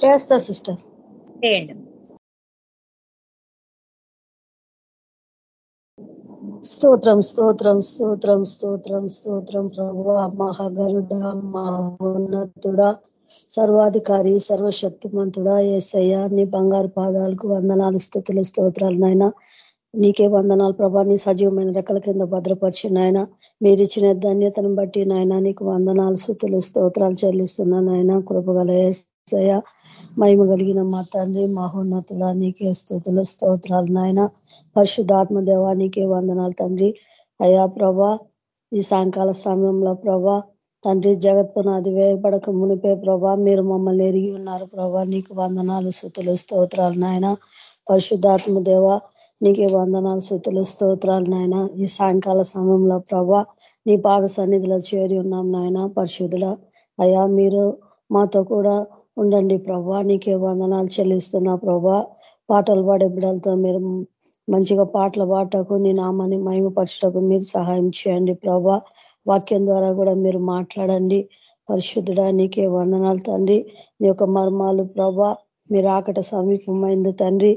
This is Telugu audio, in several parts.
చేస్తా సిస్టర్. చేయండి. స్తోత్రం స్తోత్రం స్తోత్రం స్తోత్రం స్తోత్రం ప్రభు మహాగరుడ మహోన్నతుడా సర్వాధికారి సర్వశక్తిమంతుడా ఏసయ్య నీ బంగారు పాదాలకు వందనాలు స్థుతులు స్తోత్రాలు నాయన. నీకే వందనాలు ప్రభా నీ సజీవమైన రెక్కల కింద భద్రపరిచి నాయన. మీరిచ్చిన ధన్యతను బట్టి నాయన నీకు వందనాలు స్థుతులు స్తోత్రాలు చెల్లిస్తున్నా నాయన. కృపగల ఏసయ్య మహిమ కలిగిన మా తండ్రి మహోన్నతుల నీకే స్థుతుల స్తోత్రాలు నాయన. పరిశుద్ధాత్మ దేవానికే వందనాలు తండ్రి. అయా ప్రభా ఈ సాయంకాల సమయంలో ప్రభా తండ్రి జగత్పునాది వేయబడక మునిపే ప్రభా మీరు మమ్మల్ని ఎరిగి ఉన్నారు ప్రభా. నీకు వందనాలు సుతులు స్తోత్రాలు నాయన. పరిశుద్ధాత్మ దేవ నీకే వందనాలు సుతులు స్తోత్రాలు నాయన. ఈ సాయంకాల సమయంలో ప్రభా నీ పాద సన్నిధిలో చేరి ఉన్నాం నాయన పరిశుద్ధుల అయా మీరు మాతో కూడా ఉండండి ప్రభా. నీకే వందనాలు చెల్లిస్తున్నా ప్రభా. పాటలు పాడే బిడ్డలతో మీరు మంచిగా పాటలు పాటకు నీ నామాన్ని మహిమపరచటకు మీరు సహాయం చేయండి ప్రభా. వాక్యం ద్వారా కూడా మీరు మాట్లాడండి. పరిశుద్ధుడా నీకే వందనాలు తండ్రి. నీ యొక్క మర్మాలు ప్రభా మీరు ఆకట సమీపమైంది తండ్రి.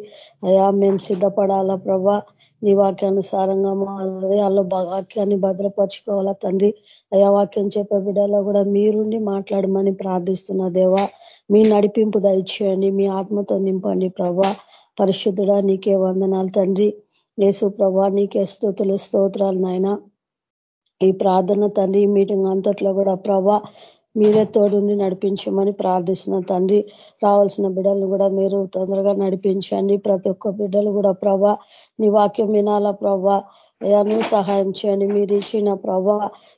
అయా మేము సిద్ధపడాలా ప్రభా. నీ వాక్యానుసారంగా మా హృదయాల్లో వాక్యాన్ని భద్రపరచుకోవాలా తండ్రి. అయా వాక్యం చెప్పే బిడ్డలో కూడా మీరుండి మాట్లాడమని ప్రార్థిస్తున్న దేవా. మీ నడిపింపు దయచేయండి మీ ఆత్మతో నింపండి ప్రభా. పరిశుద్ధుడా నీకే వందనాలు తండ్రి. యేసు ప్రభా నీకే స్థుతులు స్తోత్రాలు నాయన. ఈ ప్రార్థన తండ్రి మీటింగ్ అంతట్లో కూడా ప్రభా మీరే తోడుండి నడిపించమని ప్రార్థిస్తున్న తండ్రి. రావాల్సిన బిడ్డలను కూడా మీరు తొందరగా నడిపించండి. ప్రతి ఒక్క బిడ్డలు కూడా ప్రభా నీ వాక్యం వినాలా ప్రభా. అయ్యాను సహాయం చేయండి మీరు ఇచ్చిన ప్రభా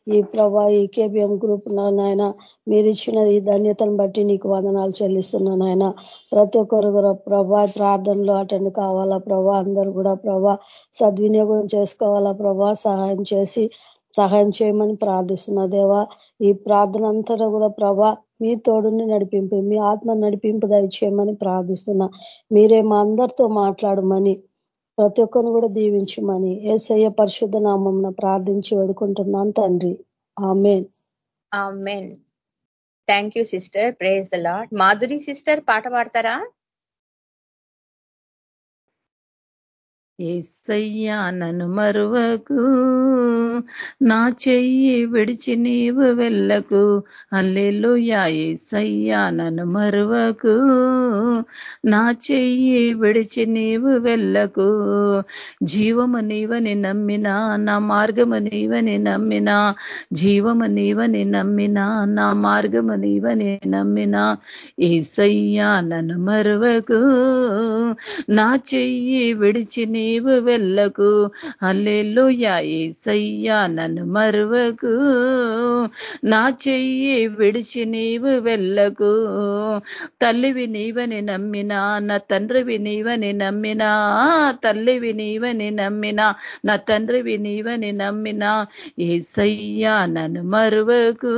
ఈ ప్రభా ఈ కేబిఎం గ్రూప్ నాయన మీరు ఇచ్చిన ఈ ధన్యతను బట్టి నీకు వందనాలు చెల్లిస్తున్నాను నాయన. ప్రతి ఒక్కరు కూడా ప్రభా ప్రార్థనలు అటెండ్ కావాలా ప్రభా? అందరు కూడా ప్రభా సద్వినియోగం చేసుకోవాలా ప్రభా? సహాయం చేసి సహాయం చేయమని ప్రార్థిస్తున్నా దేవా. ఈ ప్రార్థన అంతటా కూడా ప్రభా మీ తోడుని నడిపింపు మీ ఆత్మ నడిపింపు దయచేయమని ప్రార్థిస్తున్నా. మీరే మా అందరితో మాట్లాడమని ప్రతి ఒక్కరిని కూడా దీవించమని ఏసయ్య పరిశుద్ధ నామం ప్రార్థించి వేడుకుంటున్నాను తండ్రి. Amen. Thank you sister praise the Lord Madhuri sister పాట పాడతారా? ఏసయ్యా నన్ను మరువకు. నా చెయ్యి విడిచి నీవు వెళ్ళకు. అల్లెలుయా ఏసయ్యా నన్ను మరువకు. నా చెయ్యి విడిచి నీవు వెళ్ళకు. జీవము నీవని నమ్మినా నా మార్గము నీవని నమ్మినా. జీవము నీవని నమ్మినా నా మార్గము నీవని నమ్మినా. ఏసయ్యా నన్ను మరువకు. నా చెయ్యి విడిచి నీ నీవు వెళ్ళకు. అల్లెలుయా ఏసయ్యా నన్ను మరువకు. నా చెయ్యి విడిచి నీవు వెళ్ళకు. తల్లివి నీవని నమ్మినా నా తండ్రివి నీవని నమ్మినా తల్లివి నీవని నమ్మినా నా తండ్రివి నీవని నమ్మినా ఏసయ్యా నన్ను మరువకు.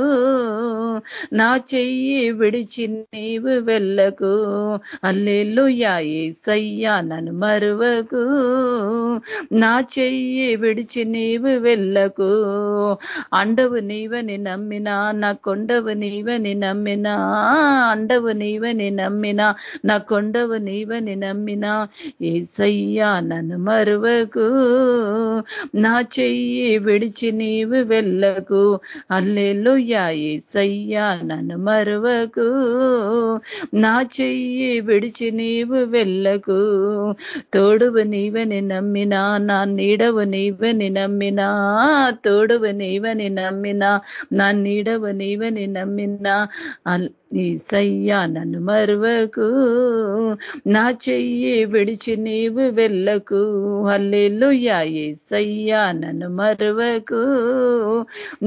నా చెయ్యి విడిచి నీవు వెళ్ళకు. అల్లెలుయా ఏసయ్యా నన్ను మరువకు. నా చెయ్యి విడిచి నీవు వెళ్ళకు. అండవు నీవని నమ్మినా నా కొండవు నీవని నమ్మినా అండవు నీవని నమ్మినా నా కొండవు నీవని నమ్మినా ఏసయ్యా నన్ను మరువకు. నా చెయ్యి విడిచి నీవు వెళ్ళకు. అల్లెలుయ్యా ఏసయ్యా నన్ను మరువకు. నా చెయ్యి విడిచి నీవు వెళ్ళకు. తోడువు నీవని నీవని నమ్మినా నా నీడవు నీవని నమ్మినా తోడువ నీవని నమ్మినా నా నీడవు నీవని నమ్మినా ఈసయ్యా నన్ను మరువకు నా చెయ్యి విడిచి నీవు వెళ్ళకు హల్లెలుయా ఏసయ్యా నన్ను మరువకు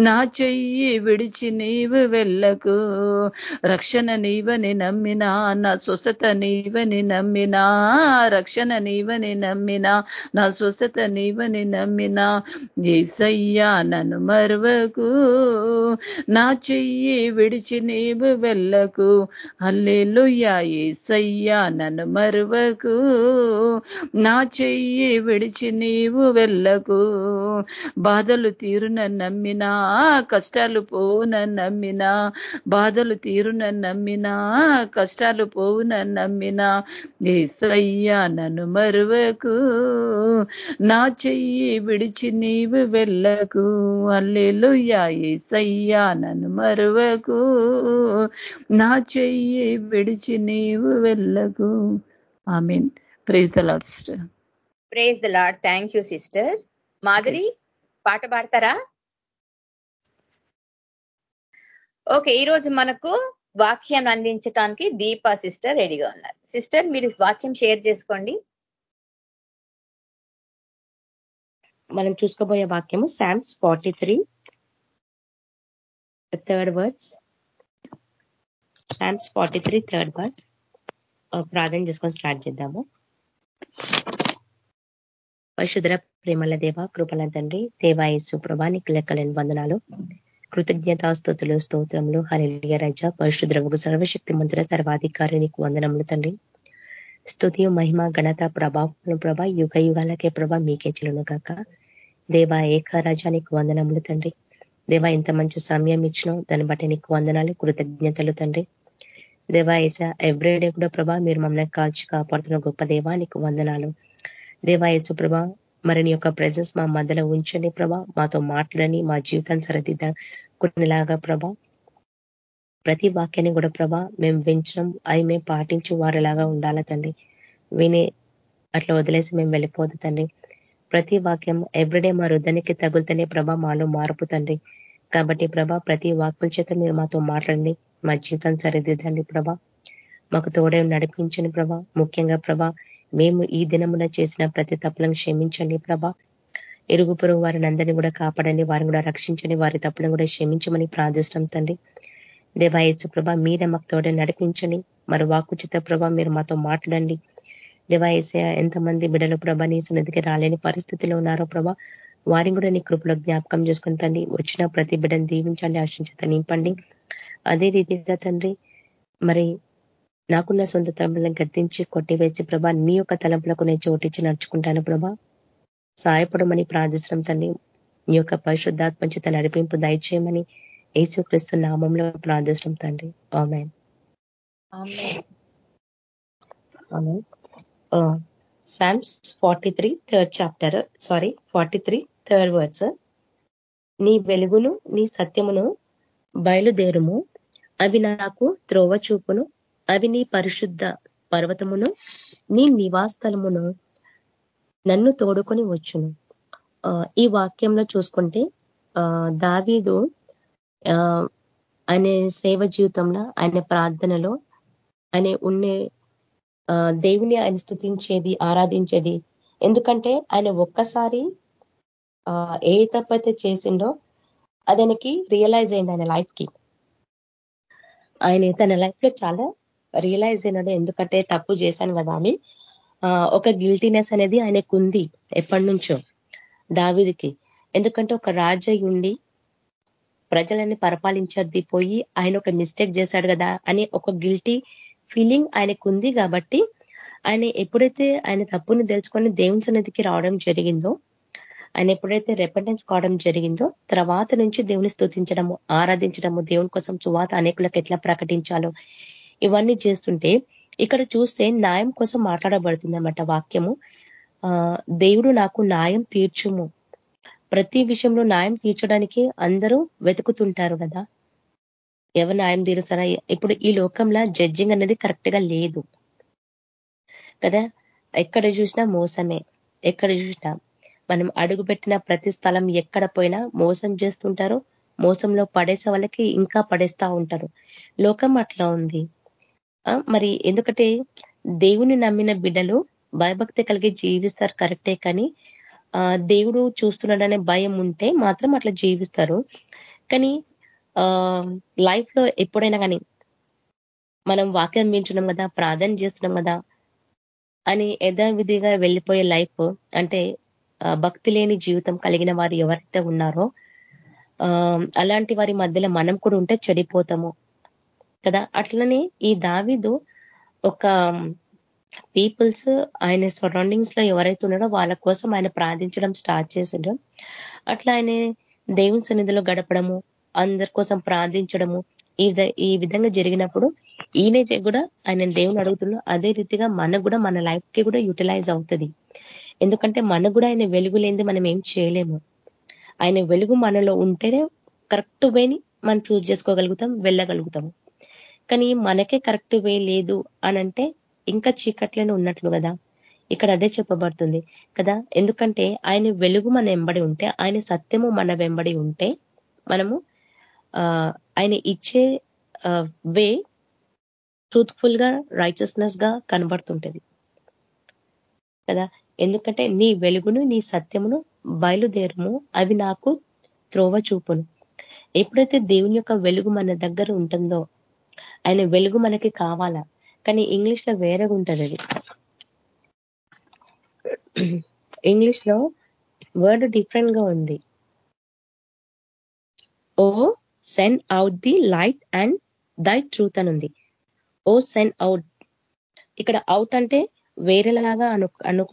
నా చెయ్యి విడిచి నీవు వెళ్ళకు రక్షణ నీవని నమ్మినా నా సొసత నీవని నమ్మినా రక్షణ నీవని నమ్మినా నా స్వసత నీవని నమ్మినా ఏసయ్యా నన్ను మరువకు నా చెయ్యి విడిచి నీవు వెళ్ళకు అల్లెలుయ్యా ఏసయ్యా నన్ను మరువకు నా చెయ్యి విడిచి నీవు వెళ్ళకు బాధలు తీరున నమ్మినా కష్టాలు పోవున నమ్మినా బాధలు తీరున నమ్మినా కష్టాలు పోవున నమ్మినా ఏసయ్యా నన్ను మరువకు నా చెయ్యి విడిచి నీవు వెళ్ళకు. అల్లెలుయ్యా ఏసయ్యా నన్ను మరువకు. నా చెయ్యి విడిచి నీవు వెళ్ళకు. I mean praise the Lord sister praise the Lord thank you sister Madhuri పాట పాడతారా? ఓకే ఈ రోజు మనకు వాక్యం అందించడానికి దీపా సిస్టర్ రెడీగా ఉన్నారు. సిస్టర్ మీరు వాక్యం షేర్ చేసుకోండి. మనం చూసుకోబోయే వాక్యము Psalms forty three third words Psalms forty three third words ప్రార్థన చేసుకొని స్టార్ట్ చేద్దాము. పరిశుద్ర ప్రేమల దేవ కృపల తండ్రి దేవాయసు ప్రభానికి లెక్కలేని వందనాలు. కృతజ్ఞతాస్తుతులు స్తోత్రములు. హరియ రజ. పరిశుద్రముకు సర్వశక్తి మంత్ర సర్వాధికారి నీకు వందనములు తండ్రి. స్థుతి మహిమ ఘనత ప్రభావం ప్రభ యుగ యుగాలకే ప్రభ మీకే చెలును కాక దేవా ఏక రాజానికి వందనములు తండ్రి. దేవా ఇంత మంచి సమయం ఇచ్చినావు. దాన్ని బట్టి నీకు వందనాలు కృతజ్ఞతలు తండ్రి. దేవా ఏస ఎవ్రీడే కూడా ప్రభా మీరు మమ్మల్ని కాల్చి కాపాడుతున్న గొప్ప దేవా నీకు వందనాలు. దేవా ఏసు ప్రభా మరి నీ యొక్క ప్రజెన్స్ మా మధ్యలో ఉంచండి ప్రభా. మాతో మాట్లాడని మా జీవితాన్ని సరిదిద్ద కొన్నిలాగా ప్రభా. ప్రతి వాక్యాన్ని కూడా ప్రభా మేము వించడం అవి మేము పాటించు వారిలాగా ఉండాల తండ్రి వినే అట్లా వదిలేసి మేము వెళ్ళిపోదు తండ్రి ప్రతి వాక్యం ఎవ్రీడే మా హృదయానికి తగులుతనే ప్రభా మాలో మార్పు తండ్రి కాబట్టి ప్రభా ప్రతి వాక్యం చేత మీరు మాతో మాట్లాడండి. మా జీవితాన్ని సరిదిద్దండి ప్రభా. మాకు తోడే నడిపించండి ప్రభా. ముఖ్యంగా ప్రభా మేము ఈ దినమున చేసిన ప్రతి తప్పులను క్షమించండి ప్రభా. ఇరుగు పొరుగు వారిని అందరినీ కూడా కాపాడండి. వారిని కూడా రక్షించండి. వారి తప్పులను కూడా క్షమించమని ప్రార్థిస్తాం తండ్రి దేవాయసు ప్రభ మీరే మాకు తోడే నడిపించండి. మరి వాకుచిత ప్రభ మీరు మాతో మాట్లాడండి. దేవాయస ఎంతమంది బిడల ప్రభ నీ సన్నిధికి రాలేని పరిస్థితిలో ఉన్నారో ప్రభ వారిని కూడా నీ కృపలో జ్ఞాపకం చేసుకుని తండ్రి వచ్చిన ప్రతి బిడ్డను దీవించండి ఆశించత నింపండి. అదే రీతిగా తండ్రి మరి నాకున్న సొంత తలంపులను గద్దించి కొట్టివేసి ప్రభా నీ యొక్క తలంపులకు నేను చోటించి నడుచుకుంటాను ప్రభా. సాయపడమని ప్రార్థించడం తండ్రి. నీ యొక్క పరిశుద్ధాత్మ చేత నడిపింపు దయచేయమని యేసుక్రీస్తు నామంలో ప్రార్థించడం తండ్రి. ఆమె psalms forty three third chapter sorry forty three third words. నీ వెలుగును నీ సత్యమును బయలుదేరుము. అవి నాకు త్రోవ చూపును. అవి నీ పరిశుద్ధ పర్వతమును నీ నివాస్థలమును నన్ను తోడుకొని వచ్చును. ఈ వాక్యంలో చూసుకుంటే దావీదు ఆయన సేవ జీవితంలో ఆయన ప్రార్థనలో ఆయన ఉండే దేవుని ఆయన స్థుతించేది ఆరాధించేది. ఎందుకంటే ఆయన ఒక్కసారి ఏ తప్పైతే చేసిండో అదనికి రియలైజ్ అయింది ఆయన లైఫ్కి ఆయన తన లైఫ్లో చాలా రియలైజ్ అయినాడు. ఎందుకంటే తప్పు చేశాను కదా అని. ఒక గిల్టీనెస్ అనేది ఆయనకుంది ఎప్పటి నుంచో దావిదికి. ఎందుకంటే ఒక రాజు ఉండి ప్రజలని పరిపాలించద్ది పోయి ఆయన ఒక మిస్టేక్ చేశాడు కదా అని ఒక గిల్టీ ఫీలింగ్ ఆయనకుంది కాబట్టి ఆయన ఎప్పుడైతే ఆయన తప్పుని తెలుసుకొని దేవుని సన్నిధికి రావడం జరిగిందో ఆయన ఎప్పుడైతే రెపెండెన్స్ కావడం జరిగిందో తర్వాత నుంచి దేవుని స్థుతించడము ఆరాధించడము దేవుని కోసం చువాత అనేకులకు ఎట్లా ప్రకటించాలో ఇవన్నీ చేస్తుంటే ఇక్కడ చూస్తే న్యాయం కోసం మాట్లాడబడుతుంది వాక్యము. దేవుడు నాకు న్యాయం తీర్చుము. ప్రతి విషయంలో న్యాయం తీర్చడానికి అందరూ వెతుకుతుంటారు కదా. ఎవరు న్యాయం తీరుస్తారా? ఇప్పుడు ఈ లోకంలో జడ్జింగ్ అనేది కరెక్ట్గా లేదు. కదా? ఎక్కడ చూసినా మోసమే. ఎక్కడ చూసినా మనం అడుగు పెట్టిన ప్రతి స్థలం ఎక్కడ పోయినా మోసం చేస్తుంటారు. మోసంలో పడేసే వాళ్ళకి ఇంకా పడేస్తా ఉంటారు. లోకం అట్లా ఉంది. మరి ఎందుకంటే దేవుని నమ్మిన బిడ్డలు భయభక్తి కలిగి జీవిస్తారు కరెక్టే కానీ దేవుడు చూస్తున్నాడనే భయం ఉంటే మాత్రం అట్లా జీవిస్తారు. కానీ లైఫ్లో ఎప్పుడైనా కానీ మనం వాక్యం వింటున్నాం కదా ప్రార్థన చేస్తున్నాం కదా అని యథావిధిగా వెళ్ళిపోయే లైఫ్ అంటే భక్తి లేని జీవితం కలిగిన వారు ఎవరైతే ఉన్నారో అలాంటి వారి మధ్యలో మనం కూడా ఉంటే చెడిపోతాము కదా. అట్లనే ఈ దావిదు ఒక పీపుల్స్ ఆయన సరౌండింగ్స్లో ఎవరైతే ఉన్నాడో వాళ్ళ కోసం ఆయన ప్రార్థించడం స్టార్ట్ చేసిండు. అట్లా ఆయన దేవుని సన్నిధిలో గడపడము అందరి కోసం ప్రార్థించడము ఈ విధంగా జరిగినప్పుడు ఈయనే కూడా ఆయన దేవుని అడుగుతున్నా అదే రీతిగా మనకు కూడా మన లైఫ్కి కూడా యూటిలైజ్ అవుతుంది. ఎందుకంటే మనకు కూడా ఆయన వెలుగు లేనిది మనం ఏం చేయలేము. ఆయన వెలుగు మనలో ఉంటేనే కరెక్ట్ వేని మనం చూస్ చేసుకోగలుగుతాం వెళ్ళగలుగుతాము కానీ మనకే కరెక్ట్ వే లేదు అనంటే ఇంకా చీకట్లోనే ఉన్నట్లు కదా? ఇక్కడ అదే చెప్పబడుతుంది కదా? ఎందుకంటే ఆయన వెలుగు మన వెంబడి ఉంటే ఆయన సత్యము మన వెంబడి ఉంటే మనము ఆయన ఇచ్చే వే ట్రూత్ఫుల్గా రైచస్నెస్గా కనబడుతుంటది. కదా? ఎందుకంటే నీ వెలుగును నీ సత్యమును బయలుదేరము అవి నాకు త్రోవ చూపును. ఎప్పుడైతే దేవుని యొక్క వెలుగు మన దగ్గర ఉంటుందో ఆయన వెలుగు మనకి కావాలా? కానీ ఇంగ్లీష్లో వేరేగా ఉంటుంది అది. ఇంగ్లీష్లో వర్డ్ డిఫరెంట్గా ఉంది. O send out the light and thy truth అని ఉంది. ఓ సెండ్ అవుట్ ఇక్కడ అవుట్ అంటే వేరేలాగా అను అను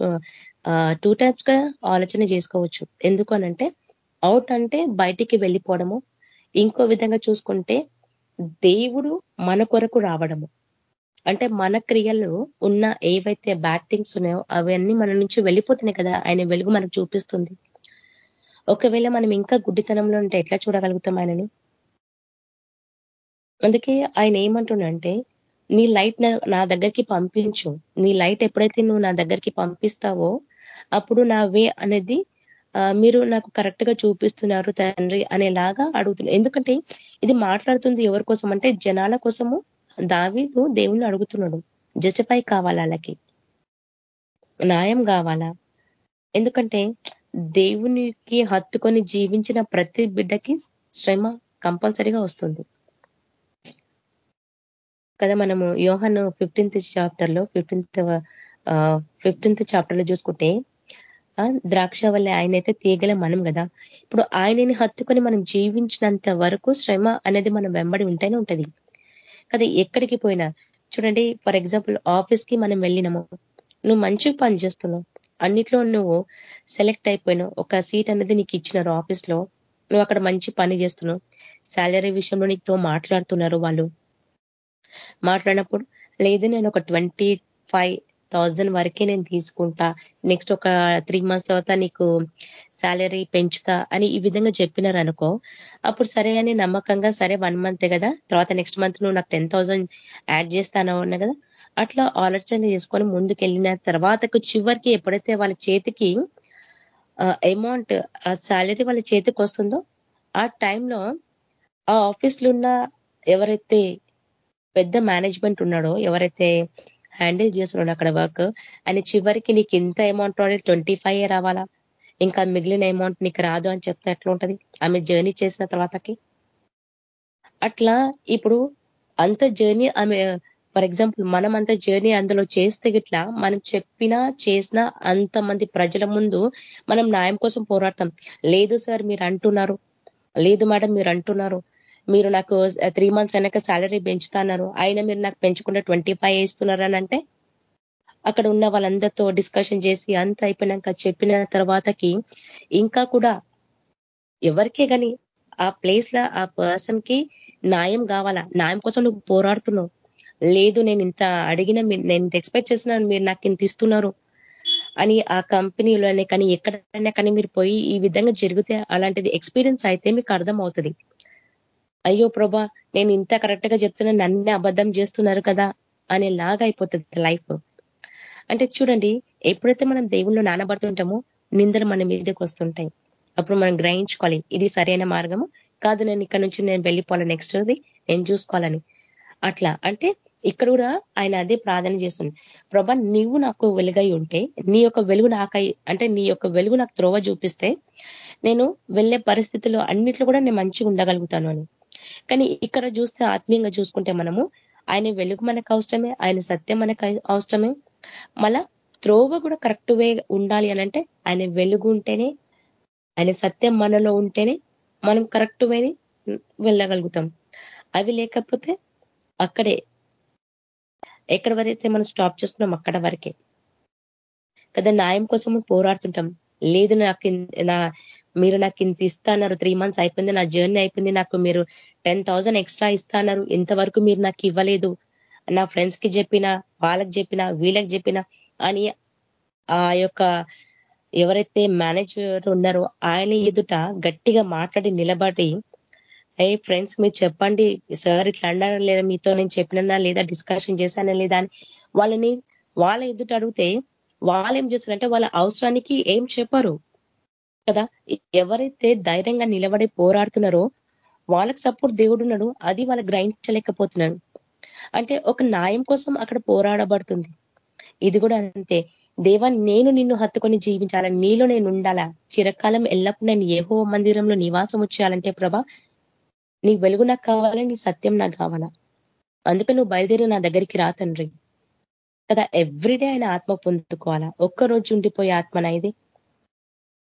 టూ టైప్స్గా ఆలోచన చేసుకోవచ్చు. ఎందుకు అనంటే అవుట్ అంటే బయటికి వెళ్ళిపోవడము. ఇంకో విధంగా చూసుకుంటే దేవుడు మన కొరకు రావడము. అంటే మన క్రియలు ఉన్న ఏవైతే బ్యాడ్ థింగ్స్ ఉన్నాయో అవన్నీ మన నుంచి వెళ్ళిపోతున్నాయి కదా. ఆయన వెలుగు మనకు చూపిస్తుంది. ఒకవేళ మనం ఇంకా గుడ్డితనంలో ఉంటే ఎట్లా చూడగలుగుతాం ఆయనని? అందుకే ఆయన ఏమంటుండంటే నీ లైట్ నా దగ్గరికి పంపించు. నీ లైట్ ఎప్పుడైతే నువ్వు నా దగ్గరికి పంపిస్తావో అప్పుడు నా వే అనేది మీరు నాకు కరెక్ట్గా చూపిస్తున్నారు తండ్రి అనేలాగా అడుగుతున్నారు ఎందుకంటే ఇది మాట్లాడుతుంది ఎవరి కోసం అంటే జనాల కోసము దావీదు దేవుణ్ణి అడుగుతున్నాడు జస్టిఫై కావాలా వాళ్ళకి న్యాయం కావాలా? ఎందుకంటే దేవునికి హత్తుకొని జీవించిన ప్రతి బిడ్డకి శ్రమ కంపల్సరీగా వస్తుంది. కదా మనము యోహన్ ఫిఫ్టీన్త్ చాప్టర్లో ఫిఫ్టీన్త్ ఫిఫ్టీన్త్ చాప్టర్లో చూసుకుంటే ద్రాక్ష వల్ల ఆయన అయితే తీయగలం మనం కదా. ఇప్పుడు ఆయనని హత్తుకొని మనం జీవించినంత వరకు శ్రమ అనేది మనం వెంబడి ఉంటేనే ఉంటది. కదా ఎక్కడికి పోయినా. చూడండి ఫర్ ఎగ్జాంపుల్ ఆఫీస్కి మనం వెళ్ళినాము. నువ్వు మంచి పని చేస్తున్నావు. అన్నిట్లో నువ్వు సెలెక్ట్ అయిపోయినావు. ఒక సీట్ అనేది నీకు ఇచ్చినారు ఆఫీస్లో. నువ్వు అక్కడ మంచి పని చేస్తున్నావు. శాలరీ విషయంలో నీతో మాట్లాడుతున్నారు వాళ్ళు. మాట్లాడినప్పుడు లేదు నేను ఒక ట్వంటీ ఫైవ్ థౌజండ్ వరకే నేను తీసుకుంటా. నెక్స్ట్ ఒక త్రీ మంత్స్ తర్వాత నీకు శాలరీ పెంచుతా అని ఈ విధంగా చెప్పినారు అనుకో అప్పుడు సరే అని నమ్మకంగా సరే వన్ మంతే కదా తర్వాత నెక్స్ట్ మంత్ నువ్వు నాకు టెన్ థౌసండ్ యాడ్ చేస్తానో కదా అట్లా ఆలోచన చేసుకొని ముందుకెళ్ళిన తర్వాతకు చివరికి ఎప్పుడైతే వాళ్ళ చేతికి అమౌంట్ ఆ శాలరీ వాళ్ళ చేతికి వస్తుందో ఆ టైంలో ఆ ఆఫీస్లో ఉన్న ఎవరైతే పెద్ద మేనేజ్మెంట్ ఉన్నాడో ఎవరైతే హ్యాండిల్ చేస్తున్నాడు అక్కడ వర్క్. అని చివరికి నీకు ఇంత అమౌంట్ రావాలి ట్వంటీ ఫైవ్ రావాలా? ఇంకా మిగిలిన అమౌంట్ నీకు రాదు అని చెప్తే ఎట్లా ఉంటుంది ఆమె జర్నీ చేసిన తర్వాతకి? అట్లా ఇప్పుడు అంత జర్నీ ఆమె ఫర్ ఎగ్జాంపుల్ మనం అంత జర్నీ అందులో చేస్తే గిట్లా మనం చెప్పినా చేసినా అంతమంది ప్రజల ముందు మనం న్యాయం కోసం పోరాడతాం. లేదు సార్ మీరు అంటున్నారు. లేదు మేడం మీరు అంటున్నారు. మీరు నాకు త్రీ మంత్స్ అయినాక శాలరీ పెంచుతున్నారు అయినా మీరు నాకు పెంచకుండా ట్వంటీ ఫైవ్ వేస్తున్నారు అని అంటే అక్కడ ఉన్న వాళ్ళందరితో డిస్కషన్ చేసి అంత అయిపోయినాక చెప్పిన తర్వాతకి ఇంకా కూడా ఎవరికే కానీ ఆ ప్లేస్లో ఆ పర్సన్కి న్యాయం కావాలా? న్యాయం కోసం నువ్వు పోరాడుతున్నావు. లేదు నేను ఇంత అడిగిన నేను ఇంత ఎక్స్పెక్ట్ చేసినాను మీరు నాకు ఇంత ఇస్తున్నారు అని ఆ కంపెనీలోనే కానీ ఎక్కడైనా కానీ మీరు పోయి ఈ విధంగా జరిగితే అలాంటిది ఎక్స్పీరియన్స్ అయితే మీకు అర్థం అవుతుంది అయ్యో ప్రభా నేను ఇంత కరెక్ట్గా చెప్తున్నా నన్నే అబద్ధం చేస్తున్నారు కదా అనే లాగా అయిపోతుంది లైఫ్ అంటే చూడండి ఎప్పుడైతే మనం దేవుళ్ళు నానబడుతుంటామో నిందలు మన మీదకి వస్తుంటాయి. అప్పుడు మనం గ్రహించుకోవాలి ఇది సరైన మార్గము? కాదు నేను ఇక్కడ నుంచి నేను వెళ్ళిపోవాలి నెక్స్ట్ నేను చూసుకోవాలని. అట్లా అంటే ఇక్కడ కూడా ఆయన అదే ప్రార్థన చేస్తుంది. ప్రభా నీవు నాకు వెలుగై ఉంటే నీ యొక్క వెలుగు నాకై అంటే నీ యొక్క వెలుగు నాకు త్రోవ చూపిస్తే నేను వెళ్ళే పరిస్థితుల్లో అన్నిట్లో కూడా నేను మంచిగా ఉండగలుగుతాను అని. కానీ ఇక్కడ చూస్తే ఆత్మీయంగా చూసుకుంటే మనము ఆయన వెలుగు మనకు అవసరమే ఆయన సత్యం మనకు అవసరమే. మళ్ళా త్రోవ కూడా కరెక్ట్ వే ఉండాలి అనంటే ఆయన వెలుగు ఉంటేనే ఆయన సత్యం మనలో ఉంటేనే మనం కరెక్ట్ వేని వెళ్ళగలుగుతాం. అవి లేకపోతే అక్కడే ఎక్కడ వరైతే మనం స్టాప్ చేసుకున్నాం అక్కడ వరకే. కదా న్యాయం కోసం పోరాడుతుంటాం. లేదు నాకు నా మీరు నాకు ఇంత ఇస్తాన్నారు త్రీ మంత్స్ అయిపోయింది నా జర్నీ అయిపోయింది నాకు మీరు టెన్ థౌసండ్ ఎక్స్ట్రా ఇస్తాన్నారు ఇంతవరకు మీరు నాకు ఇవ్వలేదు. నా ఫ్రెండ్స్కి చెప్పిన వాళ్ళకి చెప్పిన వీళ్ళకి చెప్పిన అని ఆ యొక్క ఎవరైతే మేనేజర్ ఉన్నారో ఆయన ఎదుట గట్టిగా మాట్లాడి నిలబడి ఏ ఫ్రెండ్స్ మీరు చెప్పండి సార్ ఇట్లా అన్నారా లేదా మీతో నేను చెప్పినా లేదా డిస్కషన్ చేశానా లేదా అని వాళ్ళని వాళ్ళ ఎదుట అడిగితే వాళ్ళు ఏం చేస్తారంటే వాళ్ళ అవసరానికి ఏం చెప్పరు. కదా? ఎవరైతే ధైర్యంగా నిలబడి పోరాడుతున్నారో వాళ్ళకి సపోర్ట్ దేవుడు ఉన్నాడు అది వాళ్ళు గ్రహించలేకపోతున్నాడు అంటే ఒక న్యాయం కోసం అక్కడ పోరాడబడుతుంది. ఇది కూడా అంతే. దేవ నేను నిన్ను హత్తుకొని జీవించాలా? నీలో నేను ఉండాలా? చిరకాలం ఎల్లప్పుడు నేను ఏహో మందిరంలో నివాసం వచ్చేయాలంటే ప్రభా నీ వెలుగు నాకు కావాలా? నీ సత్యం నాకు కావాలా? అందుకే నువ్వు బయలుదేరి నా దగ్గరికి రా తండ్రి. కదా ఎవ్రీడే ఆయన ఆత్మ పొందుకోవాలా? ఒక్క రోజు ఉండిపోయే ఆత్మన ఇది?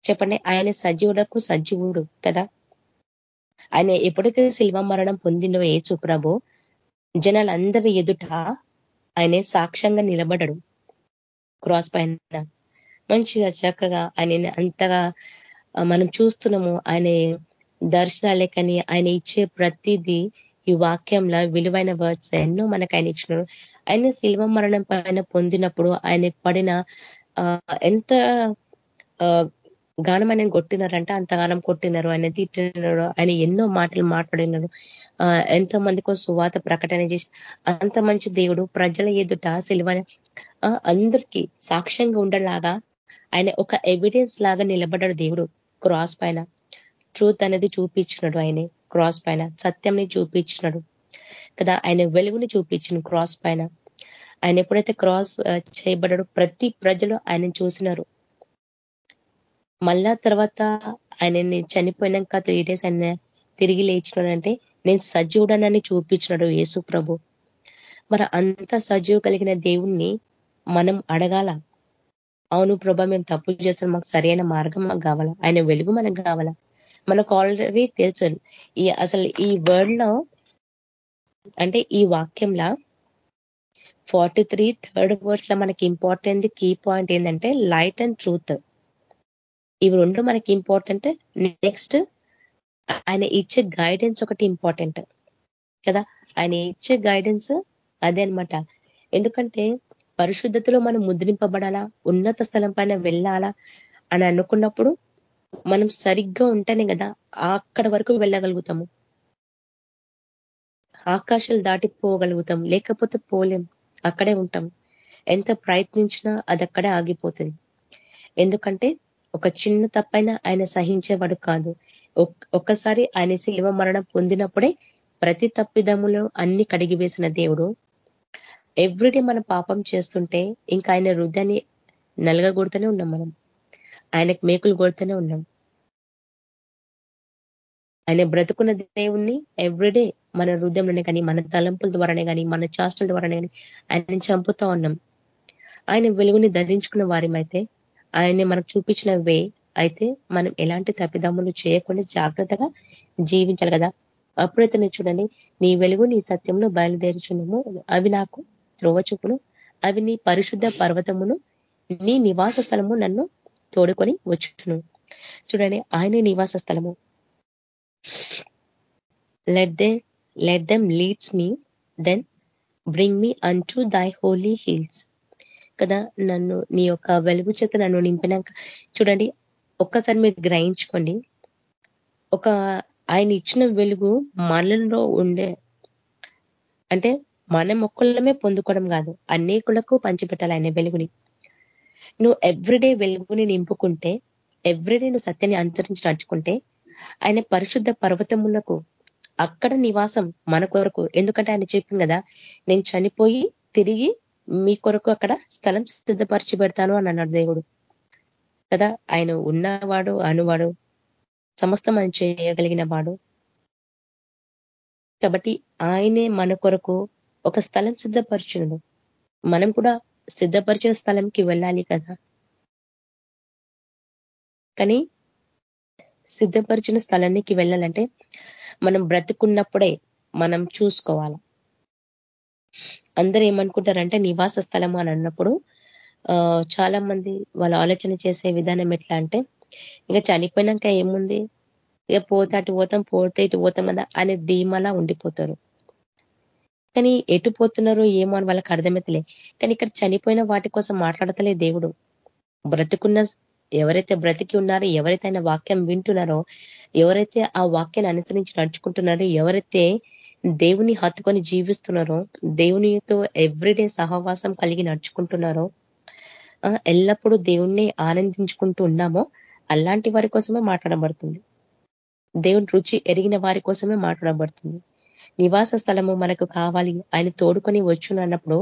చెప్పండి ఆయన సజీవుడకు సజీవుడు కదా. ఆయన ఎప్పుడైతే శిల్వ మరణం పొందినో ఏచు ప్రభు జనాలందరి ఎదుట ఆయన సాక్ష్యంగా నిలబడడు క్రాస్ పైన. మంచిగా చక్కగా ఆయన అంతగా మనం చూస్తున్నాము. ఆయన దర్శనాలే కానీ ఆయన ఇచ్చే ప్రతిదీ ఈ వాక్యంలో విలువైన వర్డ్స్ ఎన్నో మనకు ఆయన ఇచ్చినారు ఆయన శిల్వ మరణం పైన పొందినప్పుడు ఆయన పడిన ఎంత గానం ఆయన కొట్టినారంటే అంతగానం కొట్టినారు ఆయన తిట్టినారు ఆయన ఎన్నో మాటలు మాట్లాడినారు ఎంతో మందికో సువాత ప్రకటన చేసి అంత మంచి దేవుడు ప్రజల ఎదుట సిల్వ అందరికీ సాక్ష్యంగా ఉండలాగా ఆయన ఒక ఎవిడెన్స్ లాగా నిలబడ్డాడు దేవుడు క్రాస్ పైన. ట్రూత్ అనేది చూపించినాడు ఆయన క్రాస్ పైన సత్యంని చూపించినాడు కదా ఆయన వెలుగుని చూపించిన క్రాస్ పైన. ఆయన ఎప్పుడైతే క్రాస్ చేయబడ్డాడు ప్రతి ప్రజలు ఆయన చూసినారు. మళ్ళా తర్వాత ఆయనని చనిపోయినాక త్రీ డేస్ ఆయన తిరిగి లేచినాడంటే నేను సజీవుడనని చూపించినాడు యేసు ప్రభు. మరి అంత సజీవు కలిగిన దేవుణ్ణి మనం అడగాల? అవును ప్రభా మేము తప్పు చేస్తాం మాకు సరైన మార్గం మాకు కావాలా? ఆయన వెలుగు మనకు కావాలా? మనకు ఆల్రెడీ తెలుసు. ఈ అసలు ఈ వర్డ్లో అంటే ఈ వాక్యంలో ఫార్టీ త్రీ థర్డ్ వర్డ్స్లో మనకి ఇంపార్టెంట్ కీ పాయింట్ ఏంటంటే లైట్ అండ్ ట్రూత్ ఇవి రెండు మనకి ఇంపార్టెంట్ నెక్స్ట్ ఆయన ఇచ్చే గైడెన్స్ ఒకటి ఇంపార్టెంట్ కదా? ఆయన ఇచ్చే గైడెన్స్ అదే అనమాట ఎందుకంటే పరిశుద్ధతలో మనం ముద్రింపబడాలా? ఉన్నత స్థలం పైన వెళ్ళాలా? అని అనుకున్నప్పుడు మనం సరిగ్గా ఉంటేనే కదా అక్కడ వరకు వెళ్ళగలుగుతాము. ఆకాశాలు దాటిపోగలుగుతాం. లేకపోతే పోలేం. అక్కడే ఉంటాం. ఎంత ప్రయత్నించినా అది అక్కడే ఆగిపోతుంది. ఎందుకంటే ఒక చిన్న తప్పైనా ఆయన సహించేవాడు కాదు. ఒక్కసారి ఆయన శిలువ మరణం పొందినప్పుడే ప్రతి తప్పిదములు అన్ని కడిగివేసిన దేవుడు. ఎవ్రీడే మనం పాపం చేస్తుంటే ఇంకా ఆయన హృదయాన్ని నలగగొడుతూనే ఉన్నాం మనం. ఆయనకు మేకులు కొడుతూనే ఉన్నాం. ఆయన బ్రతుకున్న దేవుణ్ణి ఎవ్రీడే మన హృదయంలోనే కానీ మన తలంపుల ద్వారానే కానీ మన చాస్టల ద్వారానే కానీ ఆయనని చంపుతా ఉన్నాం. ఆయన వెలుగుని ధరించుకున్న వారిమైతే ఆయన్ని మనకు చూపించిన వే అయితే మనం ఎలాంటి తప్పిదమ్ములు చేయకుండా జాగ్రత్తగా జీవించాలి కదా. అప్పుడైతే నేను చూడండి నీ వెలుగు నీ సత్యంలో బయలుదేరుచున్నాము. అవి నాకు త్రోవ చూపును అవి నీ పరిశుద్ధ పర్వతమును నీ నివాస స్థలము నన్ను తోడుకొని వచ్చును. చూడండి ఆయన నివాస స్థలము. Let they let them leads me then bring me unto thy holy hills కదా నన్ను నీ యొక్క వెలుగు చేత నన్ను నింపినాక. చూడండి ఒక్కసారి మీరు గ్రహించుకోండి. ఒక ఆయన ఇచ్చిన వెలుగు మనలో ఉండే అంటే మనం ఒక్కళ్ళమే పొందుకోవడం కాదు అనేకులకు పంచిపెట్టాలి ఆయన వెలుగుని. నువ్వు ఎవ్రీడే వెలుగుని నింపుకుంటే ఎవ్రీడే నువ్వు సత్యాన్ని అనుసరించి నడుచుకుంటే ఆయన పరిశుద్ధ పర్వతములకు అక్కడ నివాసం మన కొరకు. ఎందుకంటే ఆయన చెప్పింది కదా నేను చనిపోయి తిరిగి మీ కొరకు అక్కడ స్థలం సిద్ధపరిచి పెడతాను అని అన్నాడు దేవుడు. కదా ఆయన ఉన్నవాడు అనువాడు సమస్తం ఆయన చేయగలిగిన వాడు. కాబట్టి ఆయనే మన కొరకు ఒక స్థలం సిద్ధపరిచినడు మనం కూడా సిద్ధపరిచిన స్థలంకి వెళ్ళాలి కదా. కానీ సిద్ధపరిచిన స్థలానికి వెళ్ళాలంటే మనం బ్రతుకున్నప్పుడే మనం చూసుకోవాలి. అందరూ ఏమనుకుంటారంటే నివాస స్థలము అని అన్నప్పుడు చాలా మంది వాళ్ళు ఆలోచన చేసే విధానం ఎట్లా అంటే ఇంకా చనిపోయినాక ఏముంది? ఇక పోతే అటు పోతాం పోతే ఇటు పోతాం కదా అనే ధీమలా ఉండిపోతారు. కానీ ఎటు పోతున్నారో ఏమో అని వాళ్ళకి అర్థమైతలే. కానీ ఇక్కడ చనిపోయిన వాటి కోసం మాట్లాడతలే దేవుడు. బ్రతుకున్న ఎవరైతే బ్రతికి ఉన్నారో ఎవరైతే ఆయన వాక్యం వింటున్నారో ఎవరైతే ఆ వాక్యాన్ని అనుసరించి నడుచుకుంటున్నారో ఎవరైతే దేవుని హత్తుకొని జీవిస్తున్నారో దేవునితో ఎవ్రీడే సహవాసం కలిగి నడుచుకుంటున్నారో ఎల్లప్పుడూ దేవుణ్ణి ఆనందించుకుంటూ ఉన్నామో అలాంటి వారి కోసమే మాట్లాడబడుతుంది. దేవుని రుచి ఎరిగిన వారి కోసమే మాట్లాడబడుతుంది. నివాస స్థలము మనకు కావాలి ఆయన తోడుకొని వచ్చునన్నప్పుడు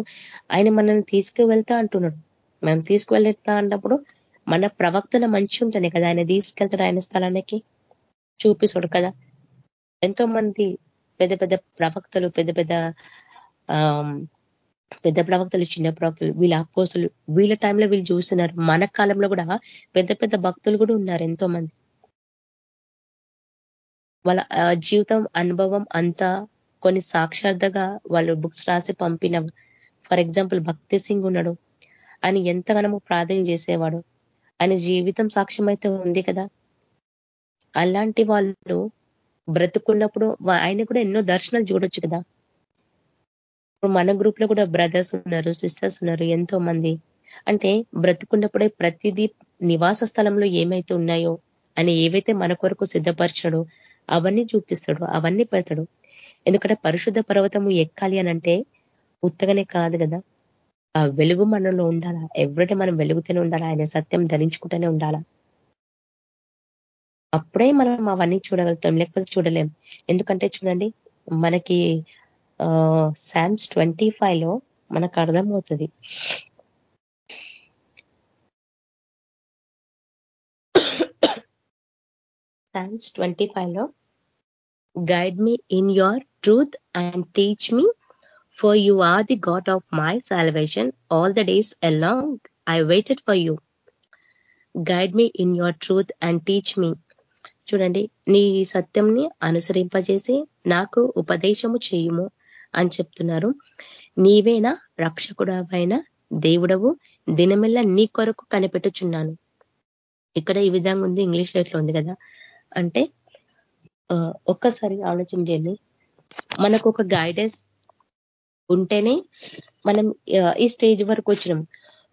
ఆయన మనల్ని తీసుకువెళ్తా అంటున్నాడు. మనం తీసుకువెళ్తా అన్నప్పుడు మన ప్రవక్తన మంచి ఉంటుంది కదా ఆయన తీసుకెళ్తాడు ఆయన స్థలానికి? చూపిస్తాడు కదా. ఎంతో మంది పెద్ద పెద్ద ప్రవక్తలు పెద్ద పెద్ద పెద్ద ప్రవక్తలు చిన్న ప్రవక్తలు వీళ్ళ అపోస్తులు వీళ్ళ టైంలో వీళ్ళు చూస్తున్నారు. మన కాలంలో కూడా పెద్ద పెద్ద భక్తులు కూడా ఉన్నారు ఎంతో మంది వాళ్ళ జీవితం అనుభవం అంతా కొన్ని సాక్షార్థగా వాళ్ళు బుక్స్ రాసి పంపిన ఫర్ ఎగ్జాంపుల్ భక్తి సింగ్ ఉన్నాడు. ఆయన ఎంతగానో ప్రార్థన చేసేవాడు. ఆయన జీవితం సాక్ష్యం అయితే ఉంది కదా. అలాంటి వాళ్ళు బ్రతుకున్నప్పుడు ఆయన కూడా ఎన్నో దర్శనాలు చూడొచ్చు కదా. ఇప్పుడు మన గ్రూప్లో కూడా బ్రదర్స్ ఉన్నారు సిస్టర్స్ ఉన్నారు ఎంతో మంది. అంటే బ్రతుకున్నప్పుడే ప్రతిదీ నివాస స్థలంలో ఏమైతే ఉన్నాయో అని ఏవైతే మన కొరకు సిద్ధపరచడో అవన్నీ చూపిస్తాడు అవన్నీ పెడతాడు. ఎందుకంటే పరిశుద్ధ పర్వతము ఎక్కాలి అనంటే ఉత్తగానే కాదు కదా. ఆ వెలుగు మనలో ఉండాలా? ఎవ్రీడే మనం వెలుగుతూనే ఉండాలా? ఆయన సత్యం ధరించుకుంటూనే ఉండాలా? అప్పుడే మనం అవన్నీ చూడగలుగుతాం లేకపోతే చూడలేం. ఎందుకంటే చూడండి మనకి శామ్స్ ట్వంటీ లో మనకు అర్థమవుతుంది. శామ్స్ ట్వంటీ లో guide me in your truth and teach me for you are the God of my salvation all the days along I waited for you guide me in your truth and teach me చూడండి నీ సత్యంని అనుసరింపజేసి నాకు ఉపదేశము చేయుము అని చెప్తున్నారు. నీవేనా రక్షకుడవైన దేవుడవు దినమెల్లా నీ కొరకు కనిపెట్టుచున్నాను. ఇక్కడ ఈ విధంగా ఉంది ఇంగ్లీష్లో ఇట్లా ఉంది కదా. అంటే ఒక్కసారి ఆలోచన చేయండి. మనకు ఒక గైడెన్స్ ఉంటేనే మనం ఈ స్టేజ్ వరకు వచ్చినాం.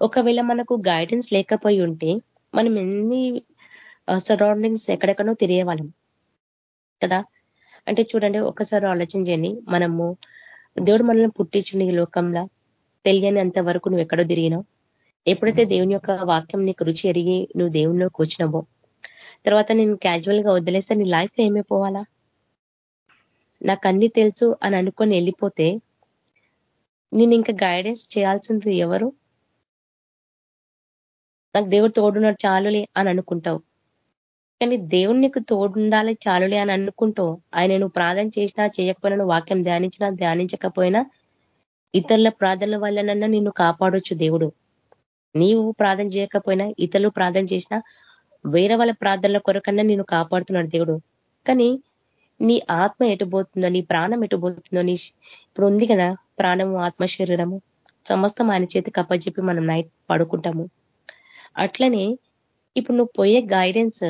ఒకవేళ మనకు గైడెన్స్ లేకపోయి ఉంటే మనం ఎన్ని సరౌండింగ్స్ ఎక్కడెక్కడో తిరిగేవాళ్ళం. కదా? అంటే చూడండి ఒకసారి ఆలోచించండి మనము దేవుడు మనల్ని పుట్టించింది ఈ లోకంలో తెలియని అంత వరకు నువ్వు ఎక్కడో తిరిగినావు. ఎప్పుడైతే దేవుని యొక్క వాక్యం నీకు రుచి ఎరిగి నువ్వు దేవునిలోకి వచ్చినావో తర్వాత నేను క్యాజువల్గా వదిలేస్తే నీ లైఫ్ ఏమైపోవాలా? నాకు అన్ని తెలుసు అని అనుకొని వెళ్ళిపోతే నేను ఇంకా గైడెన్స్ చేయాల్సింది ఎవరు? నాకు దేవుడు తోడున్నాడు చాలులే అని అనుకుంటావు. కానీ దేవుడు నీకు తోడుండాలి చాలులే అని అనుకుంటూ ఆయన నువ్వు ప్రార్థన చేసినా చేయకపోయినా వాక్యం ధ్యానించినా ధ్యానించకపోయినా ఇతరుల ప్రార్థనల వల్లనన్నా నిన్ను కాపాడొచ్చు దేవుడు. నీవు ప్రార్థన చేయకపోయినా ఇతరులు ప్రార్థన చేసినా వేరే వాళ్ళ ప్రార్థనల కొరకన్నా నేను కాపాడుతున్నాడు దేవుడు. కానీ నీ ఆత్మ ఎటుపోతుందో నీ ప్రాణం ఎటుపోతుందో నీ ఇప్పుడు ఉంది కదా ప్రాణము ఆత్మ శరీరము. సమస్తం ఆయన చేతి కప్పచెప్పి మనం నైట్ పడుకుంటాము. అట్లనే ఇప్పుడు నువ్వు పోయే గైడెన్స్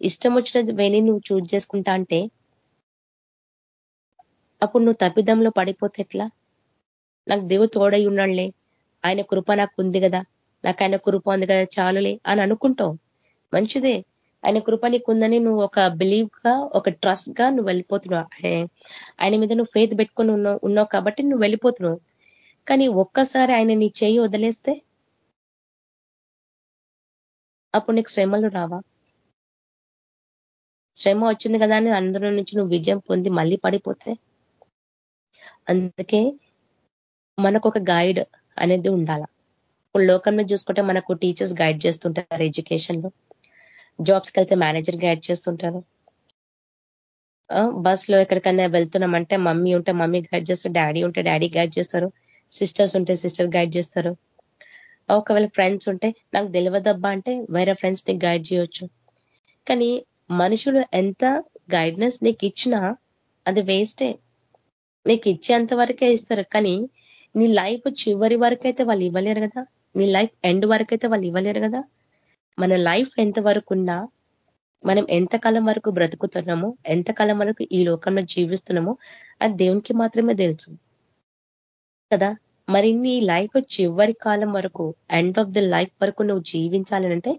ఇష్టం వచ్చిన వేని నువ్వు చూజ్ చేసుకుంటా అంటే అప్పుడు నువ్వు తప్పిదంలో పడిపోతే ఎట్లా? నాకు దేవుడు తోడై ఉన్నాడులే. ఆయన కృప నాకు ఉంది కదా. నాకు ఆయన కృప ఉంది కదా చాలులే అని అనుకుంటావు. మంచిదే. ఆయన కృప నీకు ఉందని నువ్వు ఒక బిలీవ్గా ఒక ట్రస్ట్గా నువ్వు వెళ్ళిపోతున్నావు. ఆయన మీద నువ్వు ఫేత్ పెట్టుకొని ఉన్నావు ఉన్నావు కాబట్టి నువ్వు వెళ్ళిపోతున్నావు. కానీ ఒక్కసారి ఆయన నీ చేయి వదిలేస్తే అప్పుడు నీకు శ్రమలు రావా? శ్రమ వచ్చింది కదా అని అందరి నుంచి నువ్వు విజయం పొంది మళ్ళీ పడిపోతే? అందుకే మనకు ఒక గైడ్ అనేది ఉండాల? ఇప్పుడు లోకంలో చూసుకుంటే మనకు టీచర్స్ గైడ్ చేస్తుంటారు ఎడ్యుకేషన్లో. జాబ్స్కి వెళ్తే మేనేజర్ గైడ్ చేస్తుంటారు. బస్లో ఎక్కడికైనా వెళ్తున్నామంటే మమ్మీ ఉంటే మమ్మీ గైడ్ చేస్తారు డాడీ ఉంటే డాడీ గైడ్ చేస్తారు సిస్టర్స్ ఉంటే సిస్టర్ గైడ్ చేస్తారు. ఒకవేళ ఫ్రెండ్స్ ఉంటే నాకు తెలియదబ్బా అంటే వేరే ఫ్రెండ్స్ని గైడ్ చేయొచ్చు. కానీ మనుషులు ఎంత గైడ్నెస్ నీకు ఇచ్చినా అది వేస్టే నీకు ఇచ్చేంత వరకే ఇస్తారు. కానీ నీ లైఫ్ చివరి వరకైతే వాళ్ళు ఇవ్వలేరు కదా. నీ లైఫ్ ఎండ్ వరకైతే వాళ్ళు ఇవ్వలేరు కదా. మన లైఫ్ ఎంత వరకు ఉన్నా మనం ఎంతకాలం వరకు బ్రతుకుతున్నామో ఎంతకాలం వరకు ఈ లోకంలో జీవిస్తున్నామో అది దేవునికి మాత్రమే తెలుసు కదా. మరి నీ లైఫ్ చివరి కాలం వరకు ఎండ్ ఆఫ్ ద లైఫ్ వరకు నువ్వు జీవించాలంటే